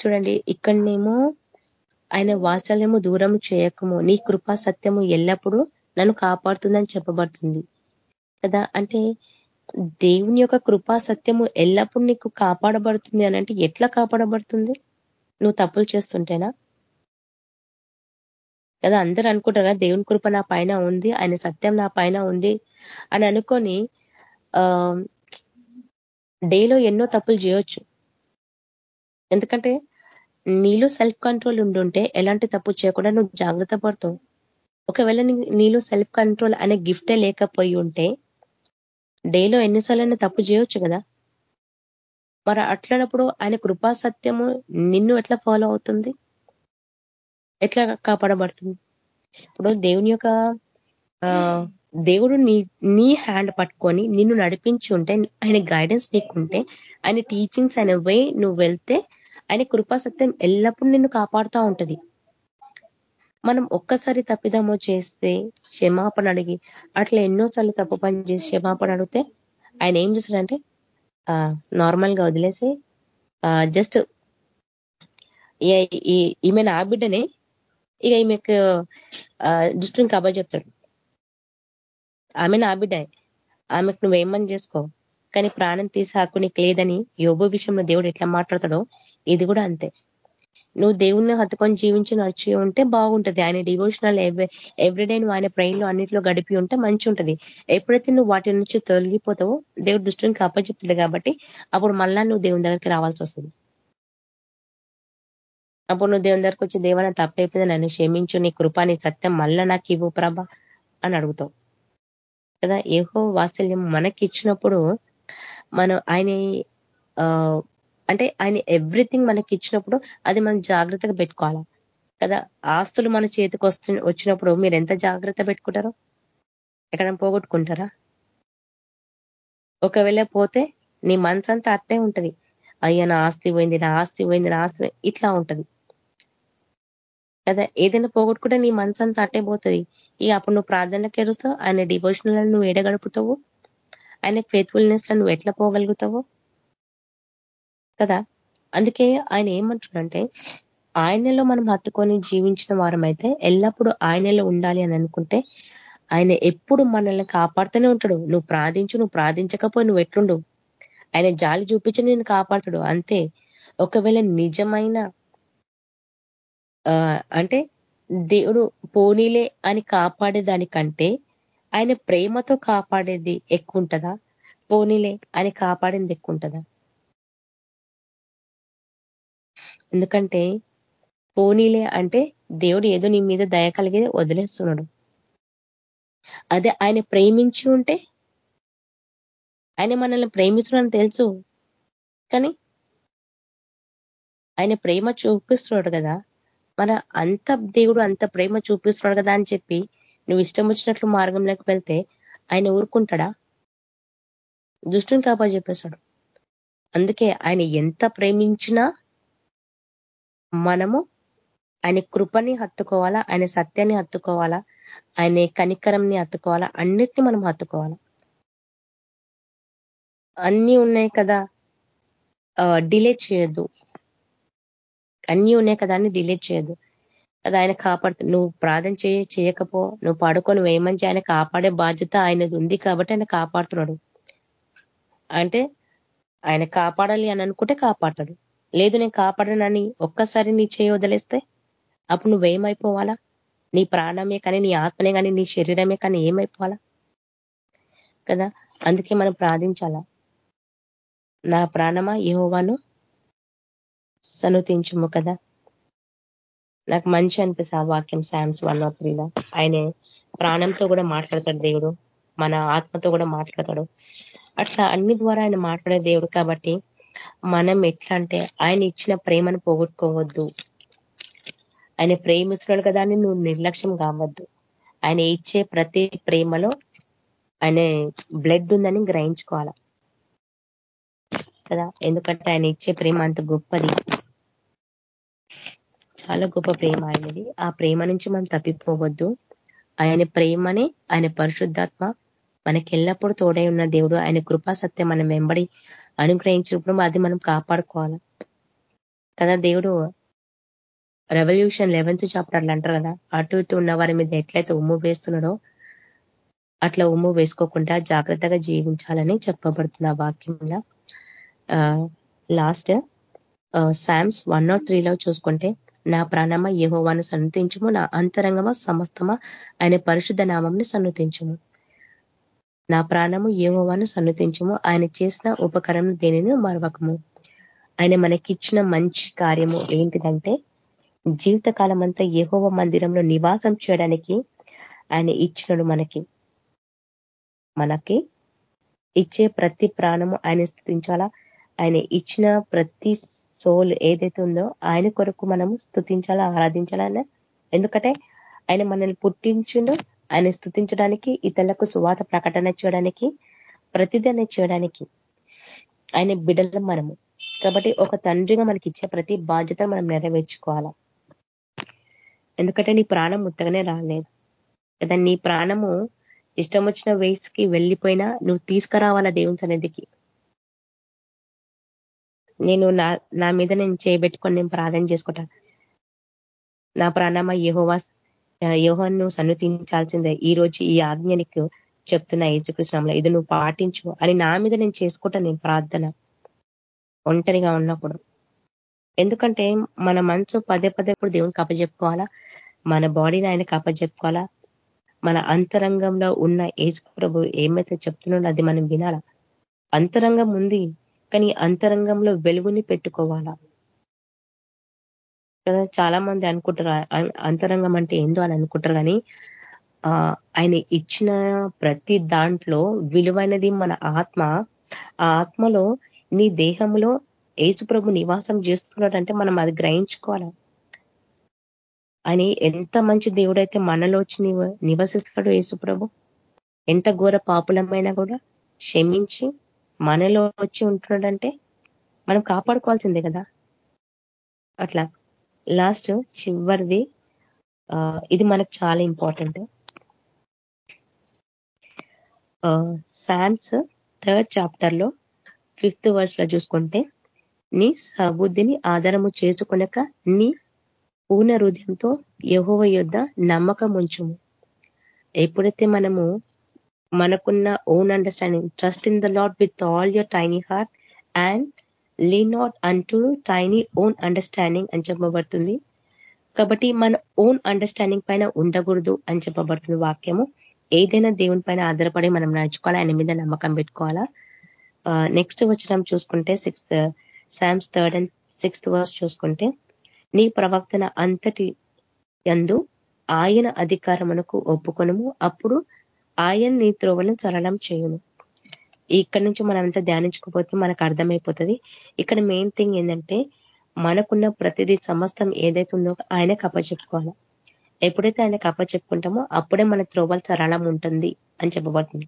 చూడండి ఇక్కడనేమో ఆయన వాత్సల్యము దూరం చేయకము. నీ కృపా సత్యము ఎల్లప్పుడూ నన్ను కాపాడుతుందని చెప్పబడుతుంది. కదా? అంటే దేవుని యొక్క కృపా సత్యము ఎల్లప్పుడు నీకు కాపాడబడుతుంది అని అంటే ఎట్లా కాపాడబడుతుంది? నువ్వు తప్పులు చేస్తుంటేనా? కదా? అందరూ అనుకుంటారా దేవుని కృప నా పైన ఉంది ఆయన సత్యం నా పైన ఉంది అని అనుకొని ఆ డేలో ఎన్నో తప్పులు చేయొచ్చు. ఎందుకంటే నీలో సెల్ఫ్ కంట్రోల్ ఉండుంటే ఎలాంటి తప్పు చేయకుండా నువ్వు జాగ్రత్త పడతావు. ఒకవేళ నీలో సెల్ఫ్ కంట్రోల్ అనే గిఫ్టే లేకపోయి ఉంటే డేలో ఎన్నిసార్లు తప్పు చేయొచ్చు కదా. మరి అట్లనప్పుడు ఆయన కృపా సత్యము నిన్ను ఎట్లా ఫాలో అవుతుంది? ఎట్లా కాపాడబడుతుంది? ఇప్పుడు దేవుని యొక్క దేవుడు నీ నీ హ్యాండ్ పట్టుకొని నిన్ను నడిపించి ఉంటే ఆయన గైడెన్స్ నీకుంటే ఆయన టీచింగ్స్ అనే వే నువ్వు వెళ్తే ఆయన కృపాసత్యం ఎల్లప్పుడూ నిన్ను కాపాడుతూ ఉంటది. మనం ఒక్కసారి తప్పిదమో చేస్తే క్షమాపణ అడిగి అట్లా ఎన్నోసార్లు తప్పు పని చేసి క్షమాపణ అడిగితే ఆయన ఏం చేస్తాడంటే నార్మల్గా వదిలేసి జస్ట్ ఈమె నా బిడ్డనే ఇక ఈమెకు దృష్టిని కాబా చెప్తాడు. ఆమె నా బిడ్డ ఆమెకు నువ్వేమని చేసుకో కానీ ప్రాణం తీసి హక్కు నీకు లేదని యోగో విషయంలో దేవుడు ఎట్లా మాట్లాడతాడో ఇది కూడా అంతే. నువ్వు దేవుణ్ణి హత్తుకొని జీవించి నడిచి ఉంటే బాగుంటుంది. ఆయన డివోషనల్ ఎవ్రీడే నువ్వు ఆయన ప్రైన్లో అన్నింటిలో గడిపి ఉంటే మంచి ఉంటుంది ఎప్పుడైతే నువ్వు వాటి నుంచి తొలగిపోతావో దేవుడు దృష్టిని అప్పచెప్తుంది కాబట్టి అప్పుడు మళ్ళా నువ్వు దేవుని దగ్గరికి రావాల్సి వస్తుంది. అప్పుడు నువ్వు దేవుని దగ్గరకు వచ్చి దేవన తప్పైపోయింది నన్ను క్షమించు నీ కృపా నీ సత్యం మళ్ళా నాకు ఇవ్వు ప్రభ అని అడుగుతావు. కదా ఏహో వాత్సల్యం మనకి ఇచ్చినప్పుడు మనం ఆయన అంటే ఆయన ఎవ్రీథింగ్ మనకి ఇచ్చినప్పుడు అది మనం జాగ్రత్తగా పెట్టుకోవాలా? కదా ఆస్తులు మన చేతికి వస్తు వచ్చినప్పుడు మీరు ఎంత జాగ్రత్త పెట్టుకుంటారో? ఎక్కడ పోగొట్టుకుంటారా? ఒకవేళ పోతే నీ మనసంతా అట్టే ఉంటుంది. అయ్యా నా ఆస్తి పోయింది నా ఆస్తి పోయింది నా ఆస్తి ఇట్లా ఉంటుంది. కదా ఏదైనా పోగొట్టుకుంటే నీ మనసంతా అట్టే పోతుంది. ఇక అప్పుడు నువ్వు ప్రార్థనలకు ఎడుతావు ఆయన డివోషనల్ నువ్వు ఏడగడుపుతావు? ఆయన ఫేత్ఫుల్నెస్లో నువ్వు ఎట్లా పోగలుగుతావు? కదా? అందుకే ఆయన ఏమంటున్నంటే ఆయనలో మనం హత్తుకొని జీవించిన వారం అయితే ఎల్లప్పుడూ ఆయనలో ఉండాలి అని అనుకుంటే ఆయన ఎప్పుడు మనల్ని కాపాడుతూనే ఉంటాడు. నువ్వు ప్రార్థించు నువ్వు ప్రార్థించకపోయి నువ్వు ఎట్లుండు ఆయన జాలి చూపించి నేను కాపాడుతాడు. అంతే. ఒకవేళ నిజమైన అంటే దేవుడు పోనీలే అని కాపాడే దానికంటే ఆయన ప్రేమతో కాపాడేది ఎక్కువ ఉంటుందా పోనీలే అని కాపాడింది ఎక్కువ ఉంటుందా ఎందుకంటే పోనీలే అంటే దేవుడు ఏదో నీ మీద దయ కలిగి వదిలేస్తున్నాడు. అదే ఆయన ప్రేమించి ఉంటే ఆయన మనల్ని ప్రేమిస్తున్నాడని తెలుసు. కానీ ఆయన ప్రేమ చూపిస్తున్నాడు కదా. మన అంత దేవుడు అంత ప్రేమ చూపిస్తున్నాడు కదా అని చెప్పి నువ్వు ఇష్టం వచ్చినట్లు మార్గంలోకి వెళ్తే ఆయన ఊరుకుంటాడా? దుష్టుని కాపా చెప్పేశాడు. అందుకే ఆయన ఎంత ప్రేమించినా మనము ఆయన కృపని హత్తుకోవాలా ఆయన సత్యాన్ని హత్తుకోవాలా ఆయన కనికరంని హత్తుకోవాలా అన్నిటిని మనం హత్తుకోవాలా. అన్నీ ఉన్నాయి కదా డిలే చేయొద్దు. అన్నీ ఉన్నాయి కదా అని డిలే చేయొద్దు. అది ఆయన కాపాడు నువ్వు ప్రార్థన చేయ చేయకపో నువ్వు పాడుకొని వేయమని ఆయన కాపాడే బాధ్యత ఆయనది ఉంది కాబట్టి ఆయన కాపాడుతున్నాడు. అంటే ఆయన కాపాడాలి అని అనుకుంటే కాపాడతాడు. లేదు నేను కాపాడనని ఒక్కసారి నీ చేయి వదిలేస్తే అప్పుడు నువ్వేమైపోవాలా? నీ ప్రాణమే కానీ నీ ఆత్మనే కానీ నీ శరీరమే కానీ ఏమైపోవాలా? కదా? అందుకే మనం ప్రార్థించాలా? నా ప్రాణమా ఏహోవాను సనుతించుము కదా? నాకు మంచి అనిపిస్తుంది ఆ వాక్యం శామ్స్ వన్ ఆఫ్ త్రీలో ఆయన ప్రాణంతో కూడా మాట్లాడతాడు దేవుడు మన ఆత్మతో కూడా మాట్లాడతాడు. అట్లా అన్ని ద్వారా ఆయన మాట్లాడే దేవుడు కాబట్టి మనం ఎట్లా అంటే ఆయన ఇచ్చిన ప్రేమను పోగొట్టుకోవద్దు. ఆయన ప్రేమిస్తున్నాడు కదా అని నువ్వు నిర్లక్ష్యం కావద్దు. ఆయన ఇచ్చే ప్రతి ప్రేమలో ఆయన బ్లడ్ ఉందని గ్రహించుకోవాల? కదా? ఎందుకంటే ఆయన ఇచ్చే ప్రేమ అంత గొప్పది. చాలా గొప్ప ప్రేమ ఆయనది. ఆ ప్రేమ నుంచి మనం తప్పిపోవద్దు. ఆయన ప్రేమని ఆయన పరిశుద్ధాత్మ మనకి ఎల్లప్పుడూ తోడై ఉన్న దేవుడు. ఆయన కృపా సత్యం మనం వెంబడి అనుగ్రహించినప్పుడు అది మనం కాపాడుకోవాలి. కదా దేవుడు? రెవల్యూషన్ లెవెన్త్ చాప్టర్లు అంటారు కదా అటు ఇటు ఉన్న వారి మీద ఎట్లయితే ఉమ్ము వేస్తున్నాడో అట్లా ఉమ్ము వేసుకోకుండా జాగ్రత్తగా జీవించాలని చెప్పబడుతున్న ఆ వాక్యంలో లాస్ట్ శామ్స్ వన్ నాట్ త్రీలో చూసుకుంటే నా ప్రాణమ యహోవాను సన్నతించము నా అంతరంగమ సమస్తమా ఆయన పరిశుద్ధ నామంని సన్నతించము నా ప్రాణము ఏవోవాను సన్నతించము. ఆయన చేసిన ఉపకరణం దేనిని మరవకము? ఆయన మనకిచ్చిన మంచి కార్యము ఏంటిదంటే జీవితకాలం అంతా ఏహోవ మందిరంలో నివాసం చేయడానికి ఆయన ఇచ్చినడు మనకి. మనకి ఇచ్చే ప్రతి ప్రాణము ఆయన స్థుతించాలా? ఆయన ఇచ్చిన ప్రతి సోల్ ఏదైతే ఉందో ఆయన కొరకు మనము స్థుతించాలా ఆరాధించాలా ఎందుకంటే ఆయన మనల్ని పుట్టించుడు ఆయన స్థుతించడానికి ఇతరులకు సువాత ప్రకటన చేయడానికి ప్రతిదీ చేయడానికి ఆయన బిడ్డల మనము. కాబట్టి ఒక తండ్రిగా మనకి ఇచ్చే ప్రతి బాధ్యత మనం నెరవేర్చుకోవాలా? ఎందుకంటే నీ ప్రాణం ముత్తగానే రాలేదు. కదా నీ ప్రాణము ఇష్టం వచ్చిన వేస్కి వెళ్ళిపోయినా నువ్వు తీసుకురావాలా దేవుని సన్నిధికి? నేను నా నా మీద నేను చేయబెట్టుకొని నేను ప్రార్థన చేసుకుంటాను. నా ప్రాణమ యహోవాస్ యోహాన్ను సన్నుతించాల్సిందే. ఈ రోజు ఈ ఆజ్ఞ చెప్తున్న యేసుకృష్ణంలో ఇది నువ్వు పాటించు. అని నా మీద నేను చేసుకుంటాను నేను ప్రార్థన. ఒంటరిగా ఉన్నప్పుడు. ఎందుకంటే మన మనసు పదే పదే ఇప్పుడు దేవునికి అప్పచెప్పుకోవాలా మన బాడీని ఆయనకి అప్పచెప్పుకోవాలా మన అంతరంగంలో ఉన్న ఏజ్ ప్రభు ఏమైతే చెప్తున్నాడో అది మనం వినాలా? అంతరంగం ఉంది. కానీ అంతరంగంలో వెలుగుని పెట్టుకోవాలా? కదా చాలా మంది అనుకుంటారు అంతరంగం అంటే ఏందో అని అనుకుంటారు కానీ ఆయన ఇచ్చిన ప్రతి దాంట్లో విలువైనది మన ఆత్మ. ఆ ఆత్మలో నీ దేహంలో ఏసుప్రభు నివాసం చేస్తున్నాడంటే మనం అది గ్రహించుకోవాలి. అని ఎంత మంచి దేవుడైతే మనలో వచ్చి నివసిస్తాడు యేసుప్రభు ఎంత ఘోర పాపులమైనా కూడా క్షమించి మనలో వచ్చి ఉంటున్నాడంటే మనం కాపాడుకోవాల్సిందే కదా. అట్లా. లాస్ట్ చివరిది ఇది మనకు చాలా ఇంపార్టెంట్ శామ్స్ థర్డ్ చాప్టర్లో ఫిఫ్త్ వర్స్లో చూసుకుంటే నీ సబుద్ధిని ఆధారము చేసుకునక నీ పూర్ణ హృదయంతో యహోవ యుద్ధ నమ్మకం ఉంచుము ఎప్పుడైతే మనము మనకున్న own understanding trust in the Lord with all your thine heart and lean not thine own understanding అని చెప్పబడుతుంది. కాబట్టి మన ఓన్ అండర్స్టాండింగ్ పైన ఉండకూడదు అని చెప్పబడుతుంది వాక్యము. ఏదైనా దేవుని పైన ఆధారపడి మనం నడుచుకోవాలి ఆయన మీద నమ్మకం పెట్టుకోవాలా? నెక్స్ట్ వచ్చిన చూసుకుంటే sixth Psalms third and sixth verse చూసుకుంటే నీ ప్రవక్తన అంతటి ఎందు ఆయన అధికారమునకు ఒప్పుకొనము అప్పుడు ఆయన నీ త్రోవలను సరళం చేయును. ఇక్కడ నుంచి మనం అంతా ధ్యానించుకోపోతే మనకు అర్థమైపోతుంది. ఇక్కడ మెయిన్ థింగ్ ఏంటంటే మనకున్న ప్రతిదీ సమస్తం ఏదైతే ఉందో ఆయన అప్పచెప్పుకోవాలి. ఎప్పుడైతే ఆయన అప్పచెప్పుకుంటామో అప్పుడే మన త్రోవల్ సరళం ఉంటుంది అని చెప్పబడుతుంది.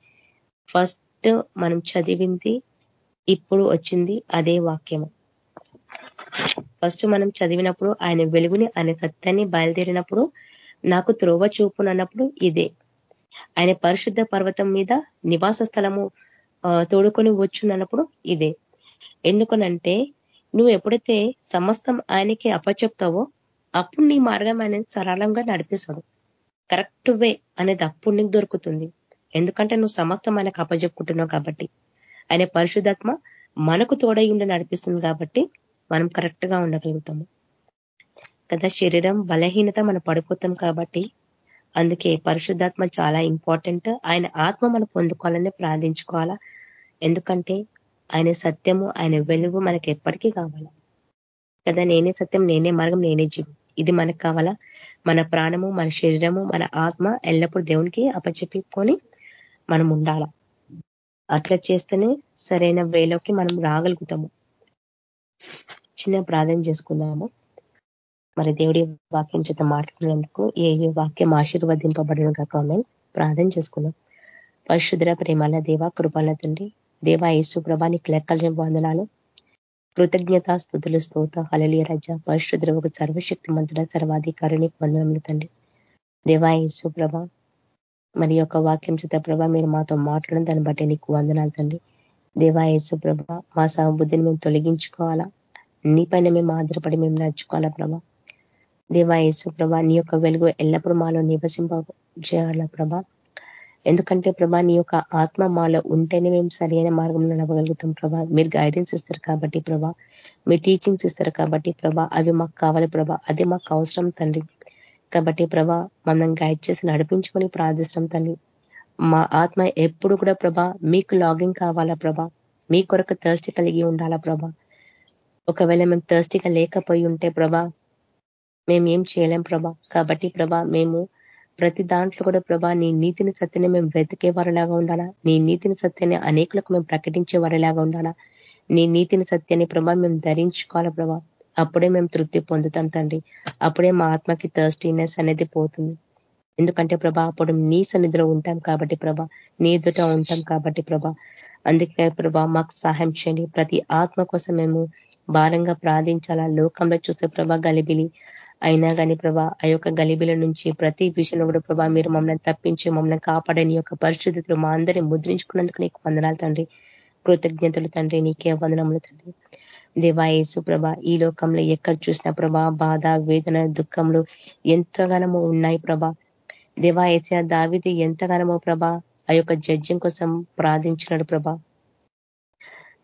ఫస్ట్ మనం చదివింది ఇప్పుడు వచ్చింది అదే వాక్యము ఫస్ట్ మనం చదివినప్పుడు ఆయన వెలుగుని ఆయన సత్యాన్ని బయలుదేరినప్పుడు నాకు త్రోవ చూపునన్నప్పుడు ఇదే. ఆయన పరిశుద్ధ పర్వతం మీద నివాస స్థలము తోడుకొని వచ్చునన్నప్పుడు ఇదే. ఎందుకనంటే నువ్వు ఎప్పుడైతే సమస్తం ఆయనకి అప్పచెప్తావో అప్పుడు నీ మార్గం ఆయన సరళంగా నడిపిస్తాడు. కరెక్ట్ వే అనేది అప్పుడు నీకు దొరుకుతుంది. ఎందుకంటే నువ్వు సమస్తం ఆయనకు అప్పచెప్పుకుంటున్నావు కాబట్టి. ఆయన పరిశుద్ధాత్మ మనకు తోడై ఉండి నడిపిస్తుంది కాబట్టి మనం కరెక్ట్గా ఉండగలుగుతాము. కదా శరీరం బలహీనత మనం పడిపోతాం కాబట్టి అందుకే పరిశుద్ధాత్మ చాలా ఇంపార్టెంట్. ఆయన ఆత్మ మనం పొందుకోవాలని ప్రార్థించుకోవాలా? ఎందుకంటే ఆయన సత్యము ఆయన వెలుగు మనకి ఎప్పటికీ కావాలా? కదా నేనే సత్యం నేనే మార్గం నేనే జీవం. ఇది మనకు కావాలా? మన ప్రాణము మన శరీరము మన ఆత్మ ఎల్లప్పుడూ దేవునికి అపచెప్పుకొని మనం ఉండాల? అట్లా చేస్తేనే సరైన వేలోకి మనం రాగలుగుతాము. చిన్న ప్రార్థన చేసుకుందాము. మరి దేవుడి వాక్యం చేత మాట్లాడినందుకు ఏ వాక్యం ఆశీర్వదింపబడిన కాక ప్రార్థన చేసుకున్నాం. పరిశుద్ర ప్రేమాల దేవ కృపాల తండ్రి దేవా యేసు ప్రభానికి లెక్కల వందనాలు. కృతజ్ఞత స్థుతులు స్తోత హలలియ రజ పరిశుద్ర ఒక సర్వశక్తి మంత్రుల సర్వాధికారిని వందనములు తండ్రి. దేవా యేసు ప్రభ మరి యొక్క వాక్యం చేత ప్రభ మీరు మాతో మాట్లాడడం దాన్ని బట్టి నీకు వందనాలు తండ్రి. దేవా యేసు ప్రభ మా సహబుద్ధిని మేము తొలగించుకోవాలా? నీ పైన మేము ఆధారపడి మేము నడుచుకోవాలా ప్రభా? దేవాయేసు ప్రభా నీ యొక్క వెలుగు ఎల్లప్పుడూ మాలో నివసింప చేయాల ప్రభా? ఎందుకంటే ప్రభా నీ యొక్క ఆత్మ మాలో ఉంటేనే మేము సరైన మార్గంలో నడవగలుగుతాం ప్రభా. మీరు గైడెన్స్ ఇస్తారు కాబట్టి ప్రభా. మీరు టీచింగ్స్ ఇస్తారు కాబట్టి ప్రభా. అవి మాకు కావాలి ప్రభా. అది మాకు అవసరం తండ్రి కాబట్టి ప్రభా మనం గైడ్ చేసి నడిపించుకొని ప్రార్థిస్తాం తండ్రి మా ఆత్మ ఎప్పుడు కూడా ప్రభా మీకు లాగింగ్ కావాలా ప్రభా? మీ కొరకు థర్స్టీ కలిగి ఉండాలా ప్రభా? ఒకవేళ మేము థర్స్టీగా లేకపోయి ఉంటే ప్రభా మేము ఏం చేయలేం ప్రభా. కాబట్టి ప్రభా మేము ప్రతి దాంట్లో కూడా ప్రభా నీ నీతిని సత్యని మేము వెతికే వారిలాగా ఉండాలా? నీ నీతిని సత్యాన్ని అనేకులకు మేము ప్రకటించే వారిలాగా ఉండాలా? నీ నీతిని సత్యాన్ని ప్రభా మేము ధరించుకోవాలా ప్రభా? అప్పుడే మేము తృప్తి పొందుతాం తండ్రి. అప్పుడే మా ఆత్మకి థర్స్టీనెస్ అనేది పోతుంది. ఎందుకంటే ప్రభా అప్పుడు నీ సన్నిధిలో ఉంటాం కాబట్టి ప్రభా నీ ఎదుట ఉంటాం కాబట్టి ప్రభా. అందుకే ప్రభా మాకు సహాయం చేయండి. ప్రతి ఆత్మ కోసం మేము భారంగా ప్రార్థించాలా? లోకంలో చూసే ప్రభా గలిబిలి. అయినా కానీ ప్రభా ఆ యొక్క గలిబిల నుంచి ప్రతి విషయంలో కూడా ప్రభా మీరు మమ్మల్ని తప్పించి మమ్మల్ని కాపాడని యొక్క పరిశుద్ధతలు మా అందరినీ ముద్రించుకున్నందుకు నీకు వందనాలు తండ్రి. కృతజ్ఞతలు తండ్రి నీకే వందనములు తండ్రి. దేవాయేసు ప్రభ ఈ లోకంలో ఎక్కడ చూసిన ప్రభా బాధ వేదన దుఃఖములు ఎంతగానో ఉన్నాయి ప్రభా. దేవాయేస దావిది ఎంతగానమో ప్రభా ఆ యొక్క జడ్జిం కోసం ప్రార్థించినాడు ప్రభా.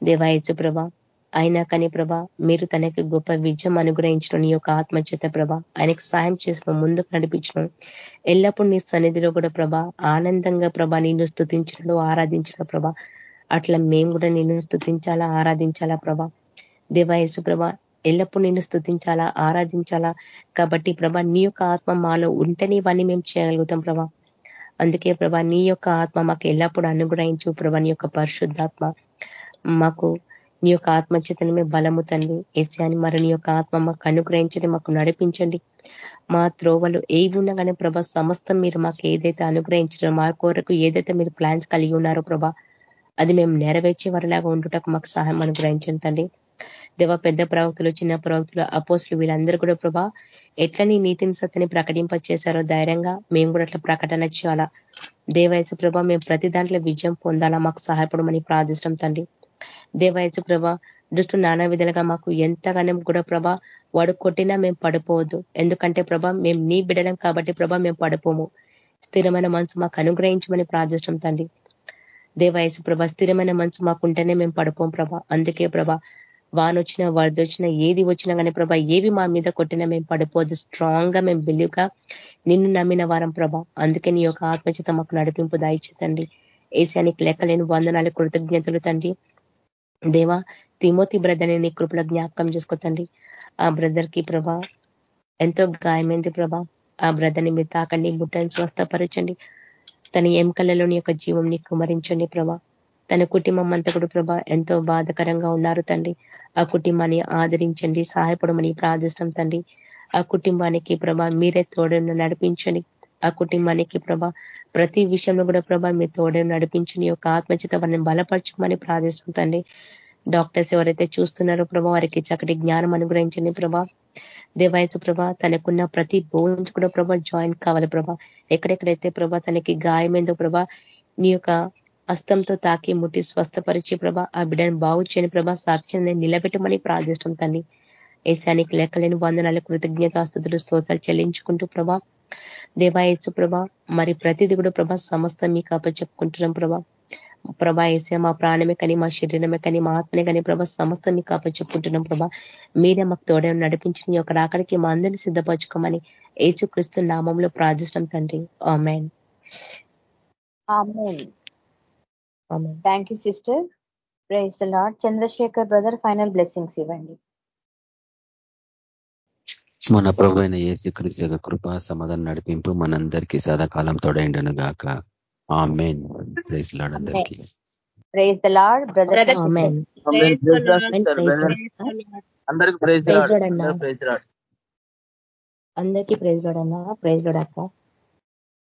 దేవాయచు ప్రభ అయినా కానీ ప్రభ మీరు తనకి గొప్ప విజయం అనుగ్రహించడం నీ యొక్క ఆత్మచేత ప్రభ. ఆయనకు సాయం చేసిన ముందుకు నడిపించడం. ఎల్లప్పుడు నీ సన్నిధిలో కూడా ప్రభ ఆనందంగా ప్రభ నిన్ను స్థుతించడం ఆరాధించడం ప్రభ. అట్లా మేము కూడా నిన్ను స్థుతించాలా ఆరాధించాలా ప్రభ? దేవాయసు ప్రభ ఎల్లప్పుడు నిన్ను స్థుతించాలా ఆరాధించాలా? కాబట్టి ప్రభ నీ యొక్క ఆత్మ మాలో ఉంటేనే ఇవన్నీ మేము చేయగలుగుతాం ప్రభ. అందుకే ప్రభ నీ యొక్క ఆత్మ మాకు ఎల్లప్పుడూ అనుగ్రహించు ప్రభ నీ యొక్క పరిశుద్ధాత్మ మాకు నీ యొక్క ఆత్మచేతని మేము బలము తండ్రి ఏసాని మరి నీ యొక్క ఆత్మ మాకు అనుగ్రహించండి మాకు నడిపించండి. మా త్రోవలు ఏవి ఉన్నా కానీ ప్రభా సమస్తం మీరు మాకు ఏదైతే అనుగ్రహించారో మా కోరకు ఏదైతే మీరు ప్లాన్స్ కలిగి ఉన్నారో ప్రభా అది మేము నెరవేర్చే వారిలాగా ఉండుటకు మాకు సహాయం అనుగ్రహించండి తండ్రి. దేవ పెద్ద ప్రవక్తులు చిన్న ప్రవక్తులు అపోసులు వీళ్ళందరూ కూడా ప్రభా ఎట్లా నీ నీతిని సత్యని ప్రకటింప చేశారో ధైర్యంగా మేము కూడా అట్లా ప్రకటన చేయాలా. దేవయసు ప్రభా మేము ప్రతి దాంట్లో విజయం పొందాలా మాకు సహాయపడమని ప్రార్థిస్తాం తండ్రి. దేవాయసు ప్రభ దృష్టి నానా విధాలుగా మాకు ఎంతగానో కూడా ప్రభా వాడు కొట్టినా మేము పడిపోవద్దు. ఎందుకంటే ప్రభా మేము నీ బిడలం కాబట్టి ప్రభా మేము పడిపోము. స్థిరమైన మనసు మాకు అనుగ్రహించమని ప్రార్థిష్టం తండ్రి. దేవాయసు ప్రభ స్థిరమైన మనసు మాకుంటేనే మేము పడిపోం ప్రభ. అందుకే ప్రభ వానొచ్చిన వరదొచ్చిన ఏది వచ్చినా కానీ ప్రభా ఏవి మా మీద కొట్టినా మేము పడిపోదు స్ట్రాంగ్గా మేము బిల్లుగా నిన్ను నమ్మిన వారం ప్రభా. అందుకే నీ యొక్క ఆత్మచిత మాకు నడిపింపు దాయిచ్చేతండి ఏసానికి లెక్కలేని వందనాలు కృతజ్ఞతలు తండ్రి. దేవా తిమోతి బ్రదర్ని నీ కృపలో జ్ఞాపకం చేసుకోతండి ఆ బ్రదర్కి ప్రభా ఎంతో గాయమైంది ప్రభా. ఆ బ్రదర్ని మీరు తాకండి ముట్టని స్వస్థపరచండి. తన ఎంకలలోని యొక్క జీవం ని కుమరించండి ప్రభా. తన కుటుంబం అంతా కూడా ప్రభా ఎంతో బాధకరంగా ఉన్నారు తండ్రి. ఆ కుటుంబాన్ని ఆదరించండి సహాయపడమని ప్రార్థిస్తాం తండ్రి. ఆ కుటుంబానికి ప్రభా మీరే తోడును నడిపించండి. ఆ కుటుంబానికి ప్రభా ప్రతి విషయంలో కూడా ప్రభా మీ తోడను నీ యొక్క ఆత్మచిత వారిని బలపరచుకోమని ప్రార్థిస్తాం డాక్టర్స్ ఎవరైతే చూస్తున్నారో ప్రభా వారికి చక్కటి జ్ఞానం అనుగ్రహించండి ప్రభా. దేవాయచు ప్రభా తనకున్న ప్రతి బోన్స్ కూడా ప్రభా జాయిన్ కావాలి ప్రభా. ఎక్కడెక్కడైతే ప్రభా తనకి గాయమైందో ప్రభా నీ యొక్క హస్తంతో తాకి ముట్టి స్వస్థపరిచి ప్రభా ఆ బిడ్డను బాగు చేయని ప్రభా సాక్ష్యాన్ని నిలబెట్టమని ప్రార్థిస్తాం తల్లి ఏసానికి లెక్కలేని వందనాలు కృతజ్ఞతాస్తుతులు స్తోత్రాలు చెల్లించుకుంటూ ప్రభా దేవాయేసు ప్రభా మరి ప్రతిది కూడా ప్రభా సమస్త మీకు అప్పచెప్పుకుంటున్నాం ప్రభా. ప్రభా ఏసే మా ప్రాణమే కానీ మా శరీరమే కానీ మా ఆత్మనే కానీ ప్రభా సమస్త మీకు అప్పచెప్పుకుంటున్నాం ప్రభా. మీరే మాకు తోడే నడిపించిన యొక్క రాకడికి మా అందరినీ సిద్ధపరచుకోమని ఏసు క్రిస్తు నామంలో ప్రార్థిస్తాం తండ్రి. Amen. Thank you sister. Praise Lord Chandrasekhar brother final blessings ఇవ్వండి. మన ప్రభు అయిన ఏసుక్రీస్తు యొక్క కృప సమాధానం నడిపింపు మనందరికీ సదాకాలం తోడైండను గాక ఆ మెయిన్ ప్రైజ్ లాడ్ అందరికీ. ప్రైజ్ ద లాడ్ బ్రదర్ అందరికీ ప్రైజ్ లోడ్ అన్న. ప్రైజ్ లోడ్ అక్క.